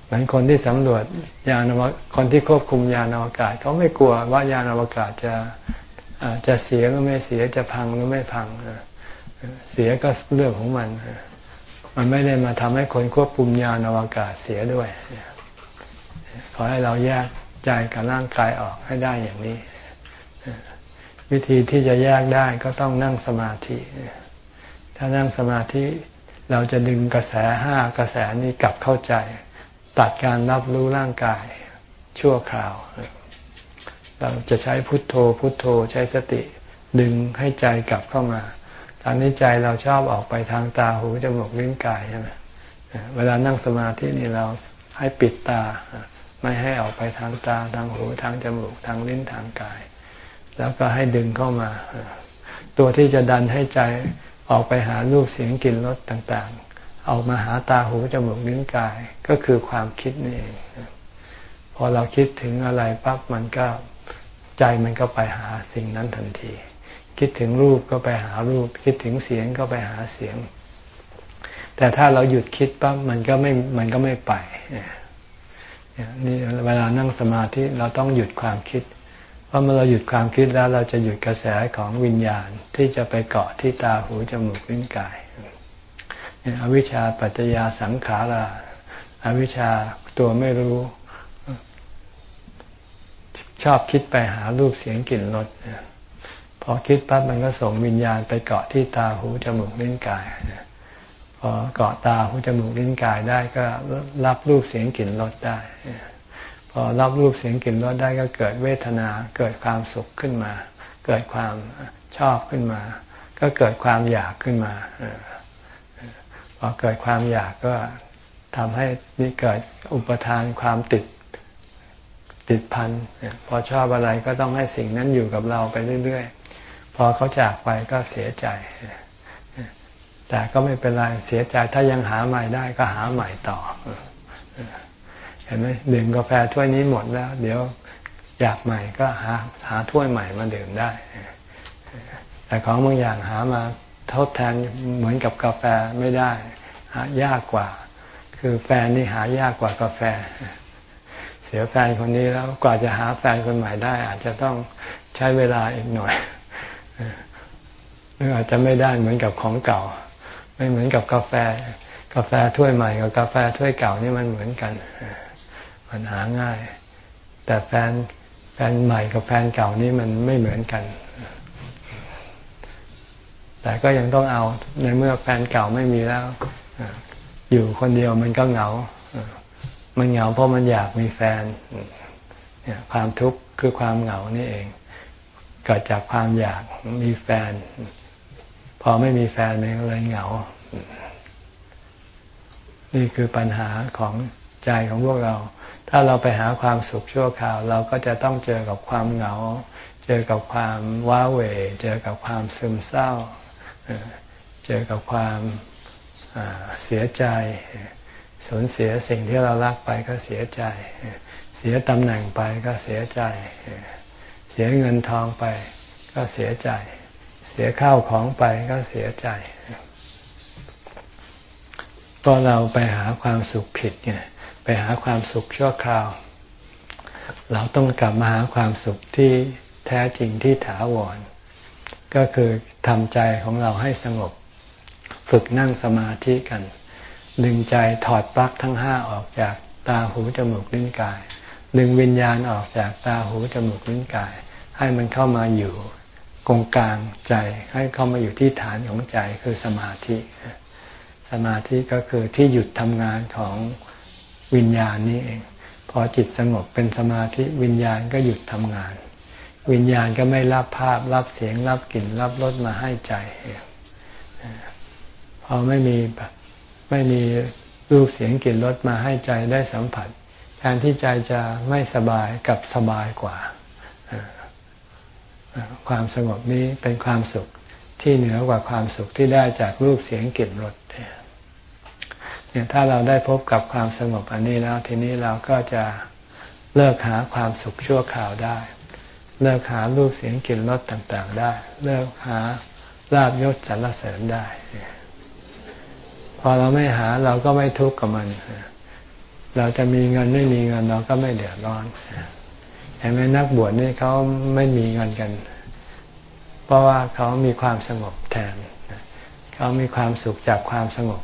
เหมือนคนที่สำรวจยานวคนที่ควบคุมยานอวกาศเขาไม่กลัวว่ายานอวกาศจะจะเสียหรือไม่เสียจะพังหรือไม่พังเสียก็เรื่องของมัน มันไม่ได้มาทำให้คนควบคุมยานอวกาศเสียด้วย ขอให้เราแยกใจกับร่างกายออกให้ได้อย่างนี้ วิธีที่จะแยกได้ก็ต้องนั่งสมาธิ ถ้านั่งสมาธิ เราจะดึงกระแสห้ากระแสนี้กลับเข้าใจ ตัดการรับรู้ร่างกาย ชั่วคราว เราจะใช้พุทโธ พุทโธใช้สติดึงให้ใจกลับเข้ามาตอนนี้ใจเราชอบออกไปทางตาหูจมูกลิ้นกายใช่ไหมเวลานั่งสมาธินี่เราให้ปิดตา ไม่ให้ออกไปทางตาทางหูทางจมูกทางลิ้นทางกาย แล้วก็ให้ดึงเข้ามา ตัวที่จะดันให้ใจ ออกไปหารูปเสียงกลิ่นรสต่างๆออกมาหาตาหูจมูกลิ้นกายก็คือความคิดนี่เอง พอเราคิดถึงอะไรปั๊บมันก็ใจมันก็ไปหาสิ่งนั้นทันที คิดถึงรูปก็ไปหารูป คิดถึงเสียงก็ไปหาเสียง แต่ถ้าเราหยุดคิดปั๊บมันก็ไม่มันก็ไม่ไปนี่เวลานั่งสมาธิเราต้องหยุดความคิด พราะเมื่อเราหยุดความคิดแล้วเราจะหยุดกระแสของวิญญาณที่จะไปเกาะที่ตาหูจมูกลิ้นกายอวิชชาปัจจยาสังขาราอวิชชาตัวไม่รู้ ชอบคิดไปหารูปเสียงกลิ่นรสพอคิดปั๊บมันก็ส่งวิญญาณไปเกาะที่ตาหูจมูกลิ้นกายพอเกาะตาหูจมูกลิ้นกายได้ก็รับรูปเสียงกลิ่นรสได้ อรับรูปเสียงกลิ่นรสได้ก็เกิดเวทนา เกิดความสุขขึ้นมา เกิดความชอบขึ้นมา ก็เกิดความอยากขึ้นมาพอเกิดความอยากก็ทำให้นี่เกิดอุปทานความติดติดพันพอชอบอะไรก็ต้องให้สิ่งนั้นอยู่กับเราไปเรื่อยๆ พอเขาจากไปก็เสียใจ แต่ก็ไม่เป็นไรเสียใจถ้ายังหาใหม่ได้ก็หาใหม่ต่อ เห็นไหมดื่มกาแฟถ้วยนี้หมดแล้ว เดี๋ยวอยากใหม่ก็หาหาถ้วยใหม่มาดื่มได้ แต่ของบางอย่างหามาทดแทนเหมือนกับกาแฟไม่ได้ หายากกว่า คือแฟนนี่หายากกว่ากาแฟ เสียแฟนคนนี้แล้วกว่าจะหาแฟนคนใหม่ได้ อาจจะต้องใช้เวลาอีกหน่อยหรืออาจจะไม่ได้เหมือนกับของเก่า ไม่เหมือนกับกาแฟ กาแฟถ้วยใหม่กับกาแฟถ้วยเก่านี่มันเหมือนกัน มันหาง่าย แต่แฟนแฟนใหม่กับแฟนเก่านี่มันไม่เหมือนกัน แต่ก็ยังต้องเอาในเมื่อแฟนเก่าไม่มีแล้ว อยู่คนเดียวมันก็เหงา มันเหงาเพราะมันอยากมีแฟนเนี่ยความทุกข์คือความเหงานี่เองเกิดจากความอยากมีแฟน พอไม่มีแฟนมันก็เลยเหงา นี่คือปัญหาของใจของพวกเรา ถ้าเราไปหาความสุขชั่วคราว เราก็จะต้องเจอกับความเหงา เจอกับความว้าเหวเจอกับความซึมเศร้า เจอกับความเสียใจ สูญเสียสิ่งที่เรารักไปก็เสียใจ เสียตำแหน่งไปก็เสียใจ เสียเงินทองไปก็เสียใจ เสียข้าวของไปก็เสียใจก็เราไปหาความสุขผิดไง หาความสุขชั่วคราว เราต้องกลับมาหาความสุขที่แท้จริงที่ถาวร ก็คือทำใจของเราให้สงบ ฝึกนั่งสมาธิกัน ดึงใจถอดปลั๊กทั้งห้าออกจากตาหูจมูกลิ้นกาย ดึงวิญญาณออกจากตาหูจมูกลิ้นกาย ให้มันเข้ามาอยู่กงกลางใจให้เข้ามาอยู่ที่ฐานของใจคือสมาธิ สมาธิก็คือที่หยุดทำงานของ วิญญาณนี้เอง พอจิตสงบเป็นสมาธิวิญญาณก็หยุดทำงาน วิญญาณก็ไม่รับภาพ รับเสียง รับกลิ่น รับรสมาให้ใจพอไม่มีแบบไม่มีรูปเสียงกลิ่นรสมาให้ใจได้สัมผัสแทนที่ใจจะไม่สบายกับสบายกว่า ความสงบนี้เป็นความสุขที่เหนือกว่าความสุขที่ได้จากรูปเสียงกลิ่นรส เนี่ยถ้าเราได้พบกับความสงบอันนี้แล้ว ทีนี้เราก็จะเลิกหาความสุขชั่วคราวได้ เลิกหารูปเสียงกลิ่นรสต่างๆ ได้ เลิกหาลาบยศสรรเสริญได้ พอเราไม่หาเราก็ไม่ทุกข์กับมัน เราจะมีเงินไม่มีเงินเราก็ไม่เดือดร้อนเห็นไหมนักบวชนี่เขาไม่มีเงินกัน เพราะว่าเขามีความสงบแทน เขามีความสุขจากความสงบ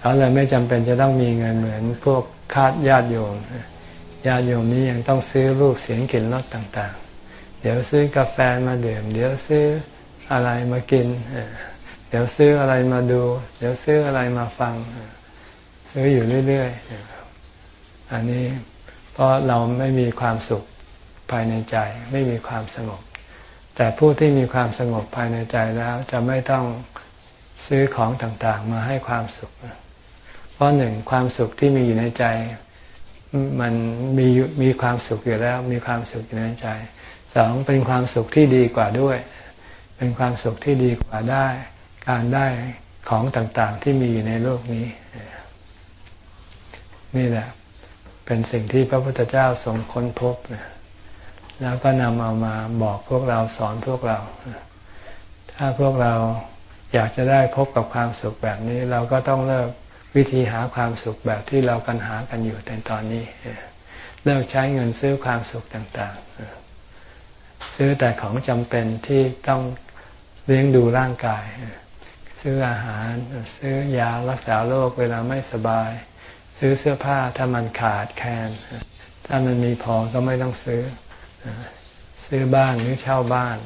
เขาเลยไม่จำเป็นจะต้องมีเงินเหมือนพวกคาดญาติโยมญาติโยมนี้ยังต้องซื้อรูปเสียงกลิ่นรสต่างๆ เดี๋ยวซื้อกาแฟมาดื่ม เดี๋ยวซื้ออะไรมากิน เดี๋ยวซื้ออะไรมาดู เดี๋ยวซื้ออะไรมาฟัง ซื้ออยู่เรื่อยๆ อันนี้เพราะเราไม่มีความสุขภายในใจ ไม่มีความสงบ แต่ผู้ที่มีความสงบภายในใจแล้วจะไม่ต้องซื้อของต่างๆ มาให้ความสุขเราะหนึ่งความสุขที่มีอยู่ในใจ มันมีมีความสุขอยู่แล้ว มีความสุขอยู่ในใจสองเป็นความสุขที่ดีกว่าด้วย เป็นความสุขที่ดีกว่าได้ การได้ของต่างๆที่มีอยู่ในโลกนี้ นี่แหละ เป็นสิ่งที่พระพุทธเจ้าทรงค้นพบแล้วก็นำเอามาบอกพวกเราสอนพวกเรา ถ้าพวกเราอยากจะได้พบกับความสุขแบบนี้ เราก็ต้องเลิก วิธีหาความสุขแบบที่เรากันหากันอยู่ในตอนนี้เลิกใช้เงินซื้อความสุขต่างๆ ซื้อแต่ของจำเป็นที่ต้องเลี้ยงดูร่างกาย ซื้ออาหาร ซื้อยารักษาโรคเวลาไม่สบาย ซื้อเสื้อผ้าถ้ามันขาดแคลนถ้ามันมีพอก็ไม่ต้องซื้อ ซื้อบ้านหรือเช่าบ้าน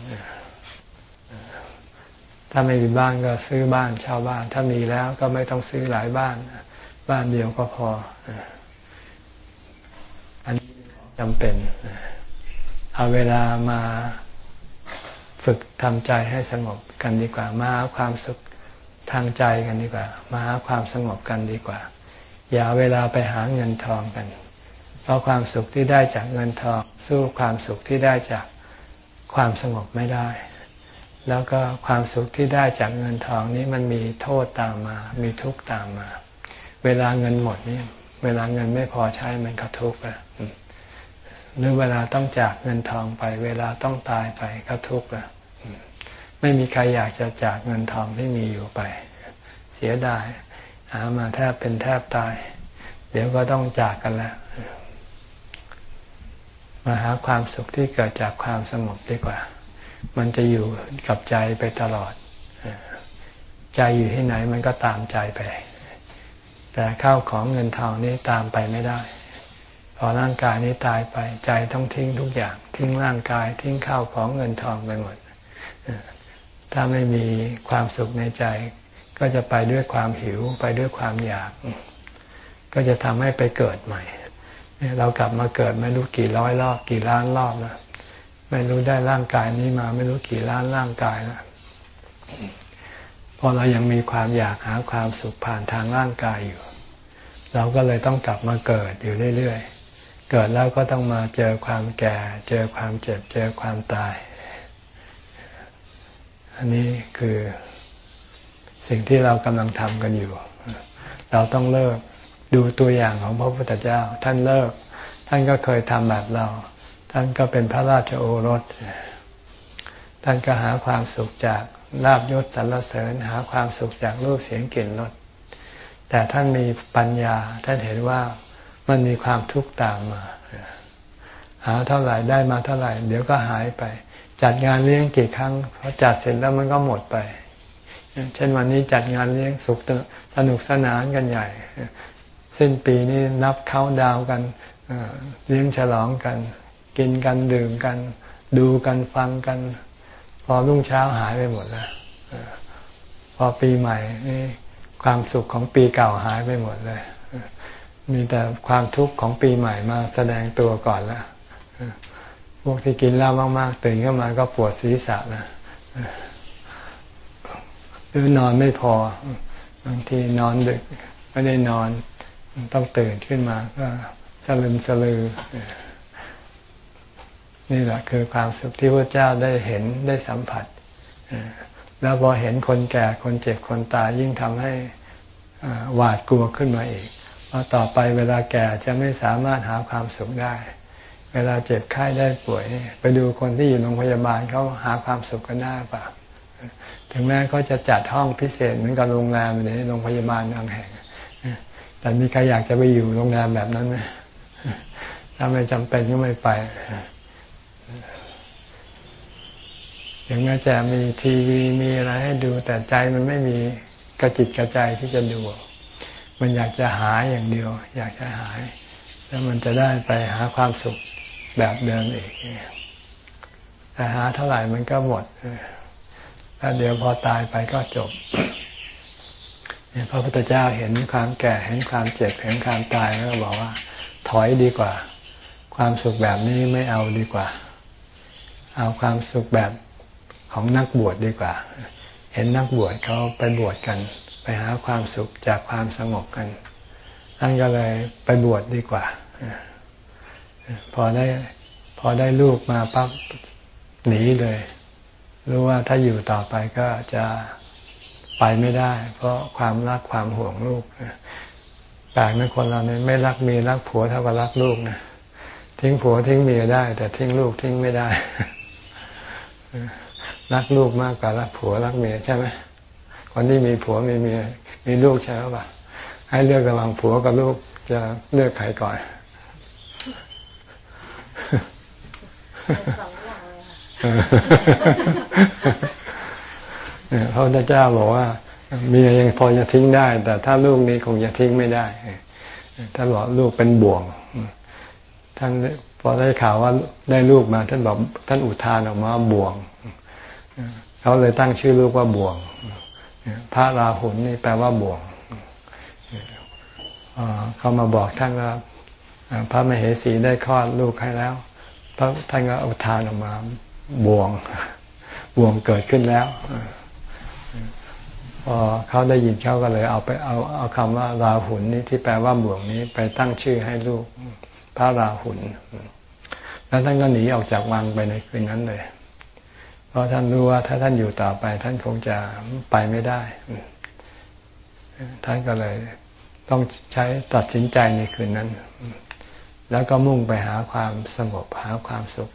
ถ้าไม่มีบ้านก็ซื้อบ้านเช่าบ้าน ถ้ามีแล้วก็ไม่ต้องซื้อหลายบ้าน บ้านเดียวก็พอ อันนี้จำเป็น เอาเวลามาฝึกทำใจให้สงบกันดีกว่ามาความสุขทางใจกันดีกว่า มาหาความสงบกันดีกว่า อย่าเวลาไปหาเงินทองกัน เพราะความสุขที่ได้จากเงินทอง สู้ความสุขที่ได้จากความสงบไม่ได้ แล้วก็ความสุขที่ได้จากเงินทองนี้มันมีโทษตามมา มีทุกข์ตามมา เวลาเงินหมดนี่เวลาเงินไม่พอใช้มันก็ทุกข์แล้วหรือเวลาต้องจากเงินทองไป เวลาต้องตายไปก็ทุกข์แล้วไม่มีใครอยากจะจากเงินทองที่มีอยู่ไป เสียดายหามาแทบเป็นแทบตาย เดี๋ยวก็ต้องจากกันแล้วมาหาความสุขที่เกิดจากความสงบดีกว่า มันจะอยู่กับใจไปตลอด ใจอยู่ที่ไหนมันก็ตามใจไป แต่ข้าวของเงินทองนี้ตามไปไม่ได้ พอร่างกายนี้ตายไป ใจต้องทิ้งทุกอย่าง ทิ้งร่างกาย ทิ้งข้าวของเงินทองไปหมด ถ้าไม่มีความสุขในใจ ก็จะไปด้วยความหิวไปด้วยความอยาก ก็จะทำให้ไปเกิดใหม่เรากลับมาเกิดไม่รู้กี่ร้อยรอบกี่ล้านรอบแล้ว ไม่รู้ได้ร่างกายนี้มาไม่รู้กี่ล้านร่างกายแล้วพอเรายังมีความอยากหาความสุขผ่านทางร่างกายอยู่ เราก็เลยต้องกลับมาเกิดอยู่เรื่อยๆ เกิดแล้วก็ต้องมาเจอความแก่ เจอความเจ็บ เจอความตาย อันนี้คือสิ่งที่เรากำลังทำกันอยู่ เราต้องเลิกดูตัวอย่างของพระพุทธเจ้า ท่านเลิก ท่านก็เคยทำแบบเรา ท่านก็เป็นพระราชโอรส ท่านก็หาความสุขจากลาบยศสรรเสริญ หาความสุขจากรูปเสียงกลิ่นรสแต่ท่านมีปัญญา ท่านเห็นว่ามันมีความทุกข์ตามมา หาเท่าไหร่ได้มาเท่าไหร่ เดี๋ยวก็หายไป จัดงานเลี้ยงกี่ครั้งพอจัดเสร็จแล้วมันก็หมดไป เช่นวันนี้จัดงานเลี้ยงสุขสนุกสนานกันใหญ่ สิ้นปีนี้นับเข้าดาวกันเลี้ยงฉลองกัน กินกันดื่มกัน ดูกันฟังกัน พอรุ่งเช้าหายไปหมดแล้วพอปีใหม่นี่ความสุขของปีเก่าหายไปหมดเลย มีแต่ความทุกข์ของปีใหม่มาแสดงตัวก่อนแล้วพวกที่กินเหล้ามาก ๆ ตื่นขึ้นมาก็ปวดศีรษะนะหรือนอนไม่พอบางทีนอนดึก ไม่ได้นอนต้องตื่นขึ้นมาก็สลึมสลือ นี่แหละคือความสุขที่พระเจ้าได้เห็นได้สัมผัส แล้วพอเห็นคนแก่คนเจ็บคนตายยิ่งทำให้หวาดกลัวขึ้นมาอีกเพราะต่อไปเวลาแก่จะไม่สามารถหาความสุขได้ เวลาเจ็บไข้ได้ป่วย ไปดูคนที่อยู่โรงพยาบาลเขาหาความสุขกันได้ปะถึงแม้เขาจะจัดห้องพิเศษเหมือนกับโรงแรมในโรงพยาบาลบางแห่งแต่มีใครอยากจะไปอยู่โรงแรมแบบนั้นไหมถ้าไม่จำเป็นก็ไม่ไป อย่างแม้จะมีทีวีมีอะไรให้ดู แต่ใจมันไม่มีกระจิตกระใจที่จะดู มันอยากจะหายอย่างเดียว อยากจะหาย แล้วมันจะได้ไปหาความสุขแบบเดิมอีกแต่หาเท่าไหร่มันก็หมดแล้วเดี๋ยวพอตายไปก็จบพระพุทธเจ้าเห็นความแก่เห็นความเจ็บเห็นความตายแล้วก็บอกว่า ถอยดีกว่า ความสุขแบบนี้ไม่เอาดีกว่า เอาความสุขแบบของนักบวชดดีกว่า เห็นนักบวชเขาไปบวชกัน ไปหาความสุขจากความสงบกันท่านก็เลยไปบวชดดีกว่า พอได้พอได้ลูกมาปั๊บหนีเลย รู้ว่าถ้าอยู่ต่อไปก็จะไปไม่ได้ เพราะความรักความห่วงลูกแปลกนะคนเราเนี่ยไม่รักเมียรักผัวเท่ากับรักลูกนะทิ้งผัวทิ้งเมียได้ แต่ทิ้งลูกทิ้งไม่ได้ รักลูกมากกว่ารักผัวรักเมียใช่ไหมคนที่มีผัวมีเมียมีลูกใช่หรือเปล่าให้เลือกระหว่างผัวกับลูกจะเลือกใครก่อนพระพุทธเจ้าบอกว่าเมียยังพอจะทิ้งได้ แต่ถ้าลูกนี้คงจะทิ้งไม่ได้ท่านบอกลูกเป็นบ่วงท่าน พอได้ข่าวว่าได้ลูกมา ท่านบอกท่านอุทานออกมาบ่วงเขาเลยตั้งชื่อลูกว่าบ่วงพระราหุลนี่แปลว่าบ่วงเขามาบอกท่านว่าพระมเหสีได้คลอดลูกให้แล้วพระท่านก็อุทานออกมาบ่วงบ่วงเกิดขึ้นแล้วพอเขาได้ยินเขาก็เลยเอาไปเอาเอาคำว่าราหุลนี้ที่แปลว่าบ่วงนี้ไปตั้งชื่อให้ลูกพระราหุล แล้วท่านก็หนีออกจากวังไปในคืนนั้นเลย เพราะท่านรู้ว่าถ้าท่านอยู่ต่อไป ท่านคงจะไปไม่ได้ ท่านก็เลยต้องใช้ตัดสินใจในคืนนั้น แล้วก็มุ่งไปหาความสงบหาความสุข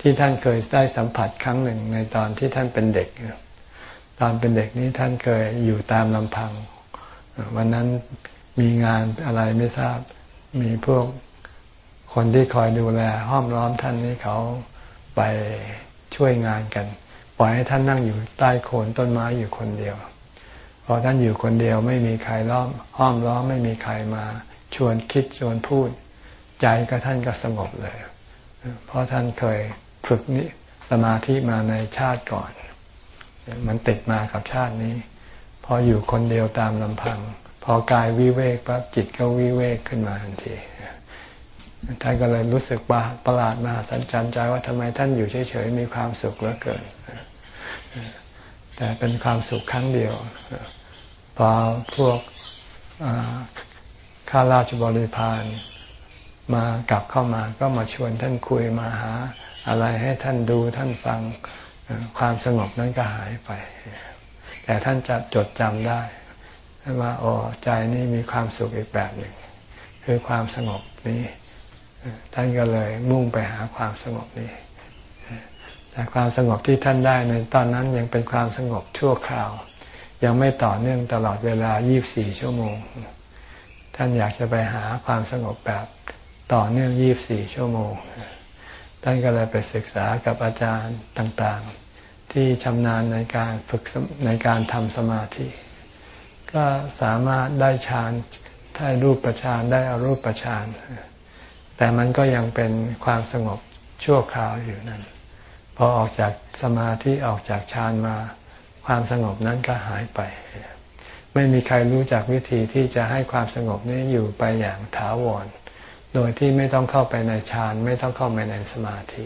ที่ท่านเคยได้สัมผัสครั้งหนึ่งในตอนที่ท่านเป็นเด็ก ตอนเป็นเด็กนี้ท่านเคยอยู่ตามลำพัง วันนั้นมีงานอะไรไม่ทราบ มีพวก คนที่คอยดูแลห้อมล้อมท่านนี้เขาไปช่วยงานกัน ปล่อยให้ท่านนั่งอยู่ใต้โคนต้นไม้อยู่คนเดียว พอท่านอยู่คนเดียวไม่มีใครล้อมห้อมล้อมไม่มีใครมา ชวนคิดชวนพูด ใจก็ท่านก็สงบเลย เพราะท่านเคยฝึกนิสมาธิมาในชาติก่อน มันติดมากับชาตินี้ พออยู่คนเดียวตามลำพัง พอกายวิเวกปั๊บจิตก็วิเวกขึ้นมาทันที ท่านก็เลยรู้สึกว่าประหลาดมาสัญจรใจว่าทำไมท่านอยู่เฉยๆมีความสุขเหลือเกินแต่เป็นความสุขครั้งเดียวพอพวกข้าราชบริพารมากลับเข้ามาก็มาชวนท่านคุยมาหา อะไรให้ท่านดูท่านฟังความสงบนั้นก็หายไป แต่ท่านจะจดจำได้ว่าโอ้ใจนี่มีความสุขอีกแบบหนึ่งคือความสงบนี้ ท่านก็เลยมุ่งไปหาความสงบนี้ แต่ความสงบที่ท่านได้ในตอนนั้นยังเป็นความสงบชั่วคราว ยังไม่ต่อเนื่องตลอดเวลา 24 ชั่วโมง ท่านอยากจะไปหาความสงบแบบต่อเนื่อง 24 ชั่วโมง ท่านก็เลยไปศึกษากับอาจารย์ต่างๆ ที่ชำนาญในการฝึกในการทำสมาธิ ก็สามารถได้ฌานได้รูปประฌานได้อรูปประฌาน แต่มันก็ยังเป็นความสงบชั่วคราวอยู่นั่นพอออกจากสมาธิออกจากฌานมาความสงบนั้นก็หายไป ไม่มีใครรู้จักวิธีที่จะให้ความสงบนี้อยู่ไปอย่างถาวร โดยที่ไม่ต้องเข้าไปในฌานไม่ต้องเข้าไปในสมาธิ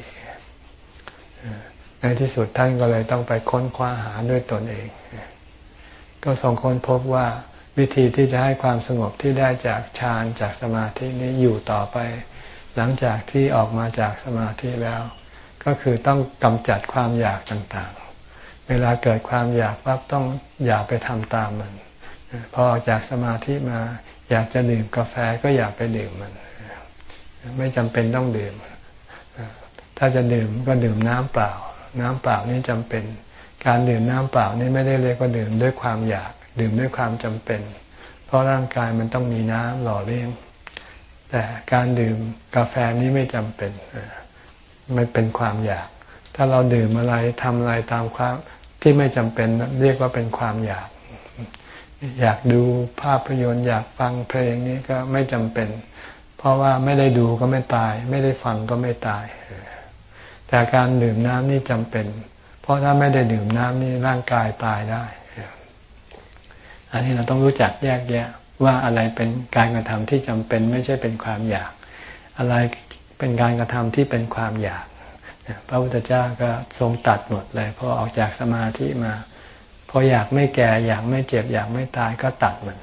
ในที่สุดท่านก็เลยต้องไปค้นคว้าหาด้วยตนเอง ก็ทรงค้นพบว่าวิธีที่จะให้ความสงบที่ได้จากฌานจากสมาธินี้อยู่ต่อไป หลังจากที่ออกมาจากสมาธิแล้ว ก็คือต้องกำจัดความอยากต่างๆ เวลาเกิดความอยากปั๊บต้องอย่าไปทำตามมัน พอออกจากสมาธิมาอยากจะดื่มกาแฟก็อย่าไปดื่มมัน ไม่จำเป็นต้องดื่ม ถ้าจะดื่มก็ดื่มน้ำเปล่า น้ำเปล่านี่จำเป็น การดื่มน้ำเปล่านี่ไม่ได้เรียกว่าดื่มด้วยความอยาก ดื่มด้วยความจำเป็น เพราะร่างกายมันต้องมีน้ำหล่อเลี้ยง แต่การดื่มกาแฟนี้ไม่จำเป็นไม่เป็นความอยาก ถ้าเราดื่มอะไรทำอะไรตามความที่ไม่จำเป็นเรียกว่าเป็นความอยาก อยากดูภาพยนตร์อยากฟังเพลงนี้ก็ไม่จำเป็น เพราะว่าไม่ได้ดูก็ไม่ตาย ไม่ได้ฟังก็ไม่ตาย แต่การดื่มน้ำนี่จำเป็น เพราะถ้าไม่ได้ดื่มน้ำนี่ร่างกายตายได้ อันนี้เราต้องรู้จักแยกแยะ ว่าอะไรเป็นการกระทำที่จำเป็นไม่ใช่เป็นความอยาก อะไรเป็นการกระทำที่เป็นความอยาก พระพุทธเจ้าก็ทรงตัดหมดเลยพอออกจากสมาธิมาพออยากไม่แก่อยากไม่เจ็บ อยากไม่ตายก็ตัดมัน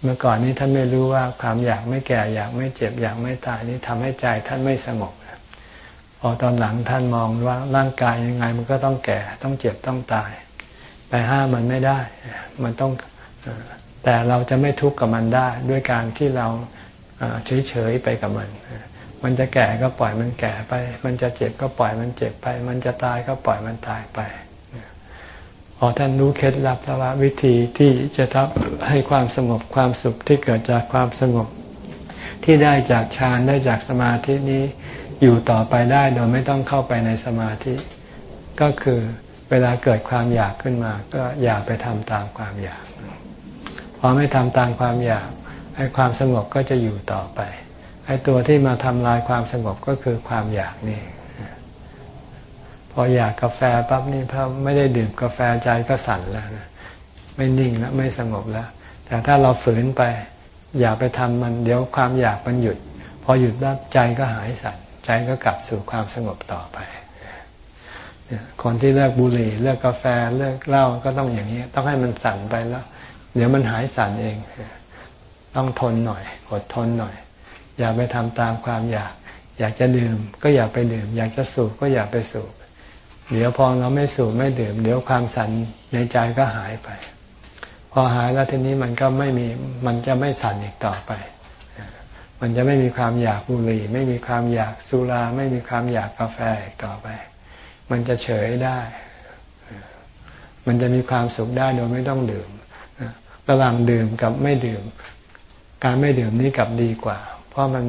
เมื่อก่อนนี้ท่านไม่รู้ว่าความอยากไม่แก่อยากไม่เจ็บ อยากไม่ตายนี้ทำให้ใจท่านไม่สงบพอตอนหลังท่านมองว่าร่างกายยังไงมันก็ต้องแก่ต้องเจ็บต้องตาย ไปห้ามมันไม่ได้ มันต้อง แต่เราจะไม่ทุกข์กับมันได้ด้วยการที่เราเฉยๆไปกับมัน มันจะแก่ก็ปล่อยมันแก่ไป มันจะเจ็บก็ปล่อยมันเจ็บไป มันจะตายก็ปล่อยมันตายไป พอท่านรู้เคล็ดลับแล้วว่าวิธีที่จะทำให้ความสงบความสุขที่เกิดจากความสงบ ที่ได้จากฌานได้จากสมาธินี้อยู่ต่อไปได้โดยไม่ต้องเข้าไปในสมาธิ ก็คือเวลาเกิดความอยากขึ้นมา ก็อย่าไปทำตามความอยาก พอไม่ทำตามความอยากไอ้ความสงบก็จะอยู่ต่อไปไอ้ตัวที่มาทำลายความสงบก็คือความอยากนี่ พออยากกาแฟปั๊บนี่พอไม่ได้ดื่มกาแฟใจก็สั่นแล้วนะไม่นิ่งแล้วไม่สงบแล้ว แต่ถ้าเราฝืนไป อย่าไปทำมันเดี๋ยวความอยากมันหยุด พอหยุดแล้วใจก็หายสั่นใจก็กลับสู่ความสงบต่อไปคนที่เลิกบุหรี่เลิกกาแฟเลิกเหล้าก็ต้องอย่างนี้ ต้องให้มันสั่นไปแล้ว เดี๋ยวมันหายสั่นเอง ต้องทนหน่อย อดทนหน่อย อย่าไปทำตามความอยาก อยากจะดื่ม ก็อย่าไปดื่ม อยากจะสูบก็อย่าไปสูบ เดี๋ยวพอเราไม่สูบไม่ดื่ม เดี๋ยวความสั่นในใจก็หายไป พอหายแล้วทีนี้มันก็ไม่มีมันจะไม่สั่นอีกต่อไป มันจะไม่มีความอยากบุหรี่ ไม่มีความอยากสุรา ไม่มีความอยากกาแฟอีกต่อไป มันจะเฉยได้ มันจะมีความสุขได้โดยไม่ต้องดื่ม ระหว่างดื่มกับไม่ดื่ม การไม่ดื่มนี่กลับดีกว่า เพราะมัน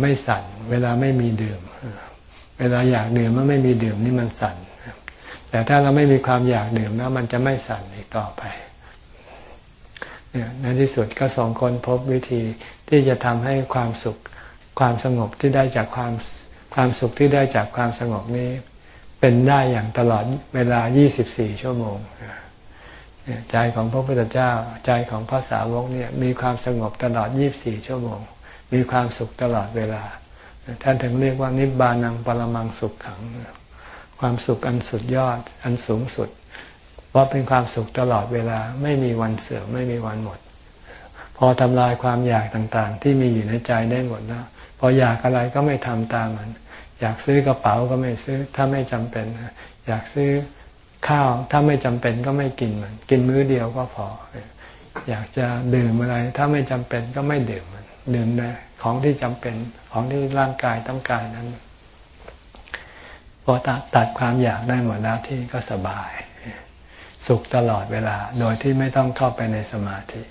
ไม่สั่น เวลาไม่มีดื่ม เวลาอยากดื่มมันไม่มีดื่มนี่มันสั่น แต่ถ้าเราไม่มีความอยากดื่มแล้ว มันจะไม่สั่นอีกต่อไปในที่สุดก็ส่งคนพบวิธีที่จะทำให้ความสุขความสงบที่ได้จากความความสุขที่ได้จากความสงบนี้ เป็นได้อย่างตลอดเวลา 24 ชั่วโมง ใจของพระพุทธเจ้า ใจของพระสาวกเนี่ยมีความสงบตลอด 24 ชั่วโมง มีความสุขตลอดเวลา ท่านถึงเรียกว่านิบานังปรมังสุขขัง ความสุขอันสุดยอด อันสูงสุด เพราะเป็นความสุขตลอดเวลา ไม่มีวันเสื่อมไม่มีวันหมด พอทำลายความอยากต่างๆ ที่มีอยู่ในใจได้หมดแล้วพออยากอะไรก็ไม่ทำตามมัน อยากซื้อกระเป๋าก็ไม่ซื้อ ถ้าไม่จำเป็น อยากซื้อ ข้าวถ้าไม่จำเป็นก็ไม่กินมัน กินมื้อเดียวก็พอ อยากจะดื่มอะไร ถ้าไม่จำเป็นก็ไม่ดื่มมันดื่มแต่ของที่จำเป็นของที่ร่างกายต้องการนั้นพอตัดตัดความอยากได้หมดแล้วที่ก็สบาย สุขตลอดเวลา โดยที่ไม่ต้องเข้าไปในสมาธิ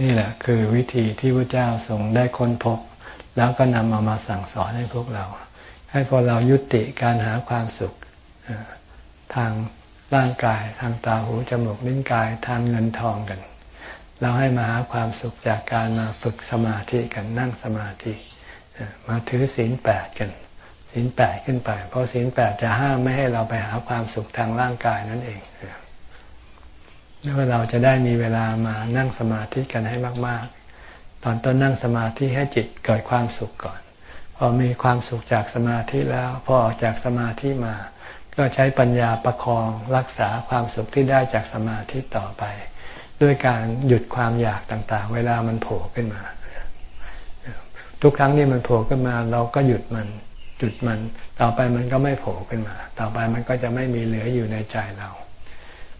นี่แหละ คือวิธีที่พระเจ้าทรงได้ค้นพบ แล้วก็นำเอามาสั่งสอนให้พวกเรา ให้พอเรายุติการหาความสุขทางร่างกาย ทางตาหูจมูกลิ้นกายทางเงินทองกัน เราให้มาหาความสุขจากการมาฝึกสมาธิกันนั่งสมาธิมาถือศีลแปดกันศีลแปดขึ้นไป เพราะศีลแปดจะห้ามไม่ให้เราไปหาความสุขทางร่างกายนั่นเองแล้วเราจะได้มีเวลามานั่งสมาธิกันให้มาก ๆ ตอนต้นนั่งสมาธิให้จิตเกิดความสุขก่อน พอมีความสุขจากสมาธิแล้ว พอออกจากสมาธิมา ก็ใช้ปัญญาประคองรักษาความสุขที่ได้จากสมาธิต่อไป ด้วยการหยุดความอยากต่างๆ เวลามันโผล่ขึ้นมา ทุกครั้งที่มันโผล่ขึ้นมา เราก็หยุดมันหยุดมัน ต่อไปมันก็ไม่โผล่ขึ้นมา ต่อไปมันก็จะไม่มีเหลืออยู่ในใจเรา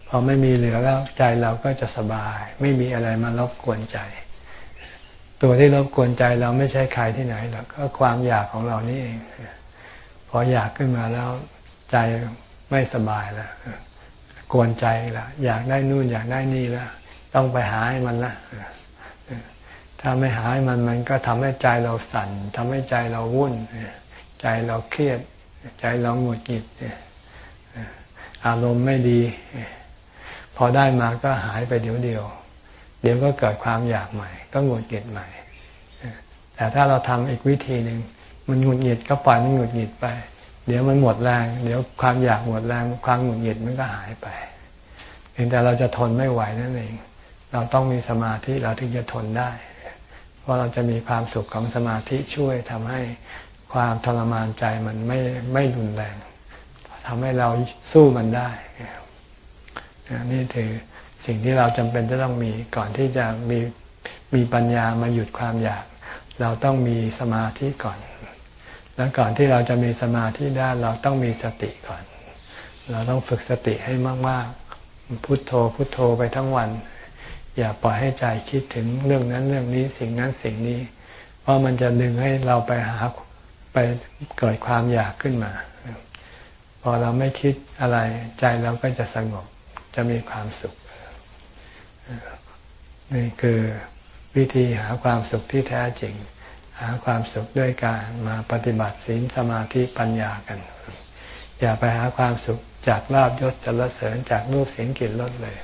พอไม่มีเหลือแล้วใจเราก็จะสบาย ไม่มีอะไรมารบกวนใจ ตัวที่รบกวนใจเราไม่ใช่ใครที่ไหนหรอกก็ความอยากของเรานี่เอง พออยากขึ้นมาแล้วใจไม่สบายแล้วกวนใจละอยากได้นู่นอยากได้นี่แล้วต้องไปหาให้มันละถ้าไม่หาให้มันมันก็ทำให้ใจเราสั่นทำให้ใจเราวุ่นใจเราเครียด ใจเราหงุดหงิดอารมณ์ไม่ดี พอได้มาก็หายไปเดี๋ยวเดียว เดี๋ยวก็เกิดความอยากใหม่ ก็หงุดหงิดใหม่ แต่ถ้าเราทำอีกวิธีหนึ่งมันหงุดหงิดก็ปล่อยมันหงุดหงิดไป เดี๋ยวมันหมดแรง เดี๋ยวความอยากหมดแรง ความหงุดหงิดมันก็หายไปเพียงแต่เราจะทนไม่ไหวนั่นเอง เราต้องมีสมาธิเราถึงจะทนได้ เพราะเราจะมีความสุขของสมาธิช่วยทำให้ความทรมานใจมันไม่ไม่รุนแรงทำให้เราสู้มันได้นี่ถือ สิ่งที่เราจำเป็นจะต้องมีก่อนที่จะมีมีปัญญามาหยุดความอยาก เราต้องมีสมาธิก่อน แล้วก่อนที่เราจะมีสมาธิได้เราต้องมีสติก่อน เราต้องฝึกสติให้มากๆพุโทโธพุโทโธไปทั้งวัน อย่าปล่อยให้ใจคิดถึงเรื่องนั้นเรื่องนี้สิ่งนั้นสิ่งนี้ เพราะมันจะดึงให้เราไปหาไปเกิดความอยากขึ้นมา พอเราไม่คิดอะไรใจเราก็จะสงบจะมีความสุข นี่คือวิธีหาความสุขที่แท้จริง หาความสุขด้วยการมาปฏิบัติศีลสมาธิปัญญากัน อย่าไปหาความสุขจากลาบยศสรรเสริญจากรูปเสียงกลิ่นรสเลย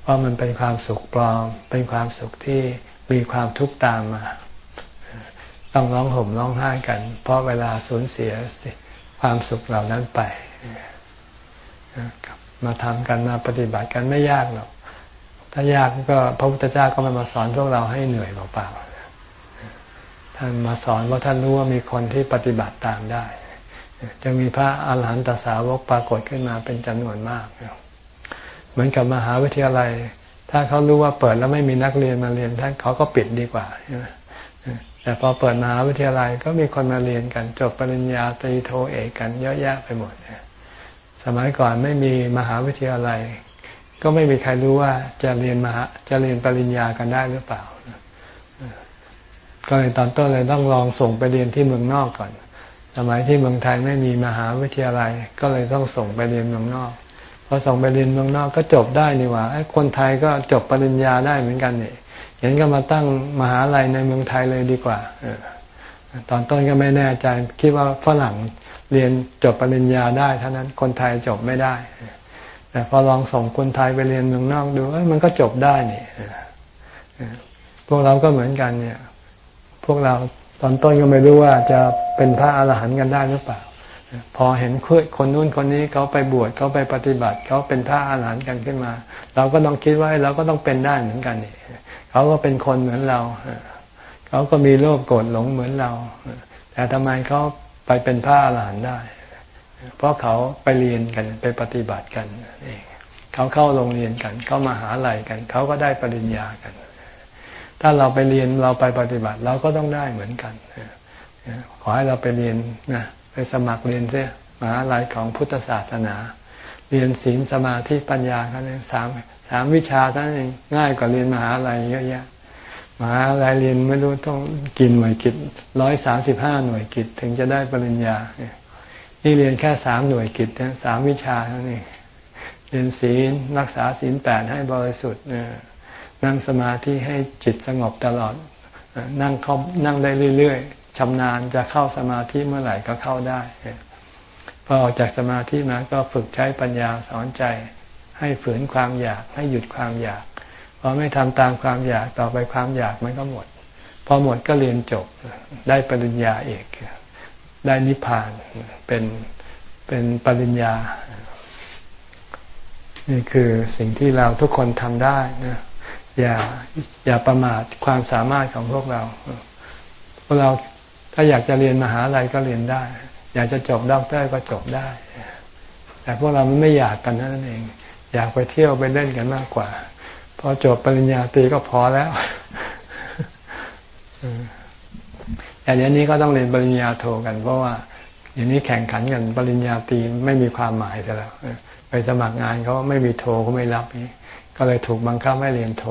เพราะมันเป็นความสุขปลอม เป็นความสุขที่มีความทุกข์ตามมา ต้องร้องห่มร้องไห้กัน เพราะเวลาสูญเสียความสุขเหล่านั้นไปมาทำกันมาปฏิบัติกันไม่ยากหรอก ถ้ายากก็พระพุทธเจ้าก็ไม่มาสอนพวกเราให้เหนื่อยเปล่าๆท่านมาสอนเพราะท่านรู้ว่ามีคนที่ปฏิบัติตามได้จะมีพระอาหารหันตสาวกปรากฏขึ้นมาเป็นจำนวนมากเหมือนกับมหาวิทยาลัย ถ้าเขารู้ว่าเปิดแล้วไม่มีนักเรียนมาเรียนท่านเขาก็ปิดดีกว่าใช่ไหมแต่พอเปิดมหาวิทยาลัยก็มีคนมาเรียนกันจบปริญญาตรีโทเอกกันเยอะแยะไปหมดสมัยก่อนไม่มีมหาวิทยาลัย ก็ไม่มีใครรู้ว่าจะเรียนมหาจะเรียนปริญญากันได้หรือเปล่า ก็เลยตอนต้นเลยต้องลองส่งไปเรียนที่เมืองนอกก่อน สมัยที่เมืองไทยไม่มีมหาวิทยาลัย ก็เลยต้องส่งไปเรียนเมืองนอกพอส่งไปเรียนเมืองนอกก็จบได้นี่หว่าคนไทยก็จบปริญญาได้เหมือนกันนี่เห็นก็มาตั้งมหาลัยในเมืองไทยเลยดีกว่าตอนต้นก็ไม่แน่ใจคิดว่าฝรั่งเรียนจบปริญญาได้เท่านั้นคนไทยจบไม่ได้ แต่พอลองส่งคนไทยไปเรียนเมืองนอกดูมันก็จบได้นี่พวกเราก็เหมือนกันเนี่ย พวกเราตอนต้นก็ไม่รู้ว่าจะเป็นพระอรหันต์กันได้หรือเปล่า พอเห็นคนนู้นคนนี้เขาไปบวชเขาไปปฏิบัติเขาเป็นพระอรหันต์กันขึ้นมา เราก็ต้องคิดว่าเราก็ต้องเป็นได้เหมือนกันนี่เขาก็เป็นคนเหมือนเราเขาก็มีโลภโกรธหลงเหมือนเราแต่ทำไมเขาไปเป็นพระอรหันต์ได้ เพราะเขาไปเรียนกันไปปฏิบัติกันเขาเข้าโรงเรียนกันเข้ามาหาลัยกัน เขาก็ได้ปริญญากัน ถ้าเราไปเรียนเราไปปฏิบัติเราก็ต้องได้เหมือนกันขอให้เราไปเรียนนะไปสมัครเรียนเสียมหาลัยของพุทธศาสนา เรียนศีลสมาธิปัญญากันสามสามวิชาท่านเองง่ายกว่าเรียนมหาลัยเยอะแยะมหาลัยเรียนไม่รู้ต้องกินหน่วยกิจร้อยสามสิบห้าหน่วยกิจถึงจะได้ปริญญานี่ นี่เรียนแค่สามหน่วยกิจสามวิชาเท่านี้เรียนศีลรักษาศีลแปดให้บริสุทธิ์นั่งสมาธิให้จิตสงบตลอดนั่งเขานั่งได้เรื่อยๆชำนาญจะเข้าสมาธิเมื่อไหร่ก็เข้าได้พอออกจากสมาธิมาก็ฝึกใช้ปัญญาสอนใจ ให้ฝืนความอยากให้หยุดความอยากพอไม่ทำตามความอยากต่อไปความอยากมันก็หมด พอหมดก็เรียนจบได้ปริญญาเอก ได้นิพพานเป็นเป็นปริญญา นี่คือสิ่งที่เราทุกคนทำได้นะอย่าอย่าประมาทความสามารถของพวกเราพวกเราถ้าอยากจะเรียนมหาลัยก็เรียนได้ อยากจะจบด็อกเตอร์ก็จบได้ แต่พวกเราไม่อยากกันนั่นเอง อยากไปเที่ยวไปเล่นกันมากกว่า พอจบปริญญาตรีก็พอแล้ว แต่เดี๋ยวนี้ก็ต้องเรียนปริญญาโทกัน เพราะว่าอย่างนี้แข่งขันกันปริญญาตรีไม่มีความหมายแล้วไปสมัครงานเขาไม่มีโทเขาไม่รับนี้ก็เลยถูกบังคับให้เรียนโท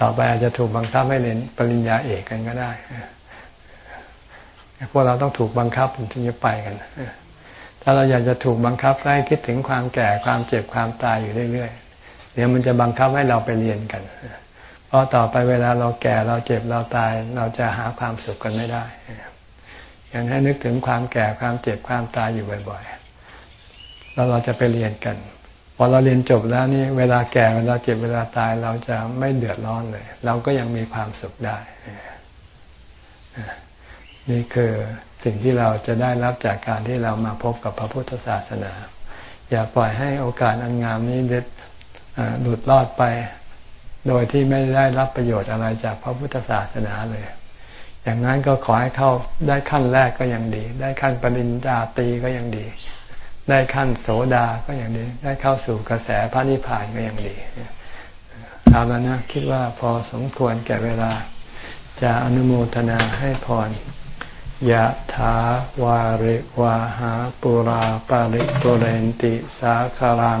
ต่อไปอาจจะถูกบังคับให้เรียนปริญญาเอกกันก็ได้พวกเราต้องถูกบังคับถึงจะไปกันถ้าเราอยากจะถูกบังคับให้คิดถึงความแก่ความเจ็บความตายอยู่เรื่อยๆเดี๋ยวมันจะบังคับให้เราไปเรียนกัน เพราะต่อไปเวลาเราแก่เราเจ็บเราตาย เราจะหาความสุขกันไม่ได้อย่างให้นึกถึงความแก่ความเจ็บความตายอยู่บ่อยๆแล้วเราจะไปเรียนกันพอเราเรียนจบแล้วนี่เวลาแก่เวลาเจ็บเวลาตายเราจะไม่เดือดร้อนเลย เราก็ยังมีความสุขได้ นี่คือสิ่งที่เราจะได้รับจากการที่เรามาพบกับพระพุทธศาสนา อย่าปล่อยให้โอกาสอันงามนี้เด็ดหลุดรอดไป โดยที่ไม่ได้รับประโยชน์อะไรจากพระพุทธศาสนาเลย อย่างนั้นก็ขอให้เข้าได้ขั้นแรกก็ยังดี ได้ขั้นปริญญาตรีก็ยังดี ได้ขั้นโสดาก็ยังดี ได้เข้าสู่กระแสพระนิพพานก็ยังดีเอาแล้วนะคิดว่าพอสมควรแก่เวลา จะอนุโมทนาให้พรยะถาวาริวาหาปุราปาริปุเรนติสาคารัง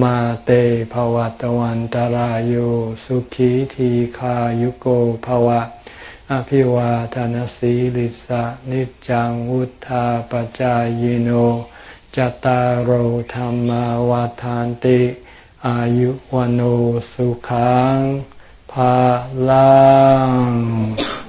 มาเตภวัตวันตารโยสุขีทีขายุโกภวะ อภิวาทานสีลิสะนิจังวุธาปจายโนจตารโหธรรมวาทานติ อายุวโนสุขังภาลัง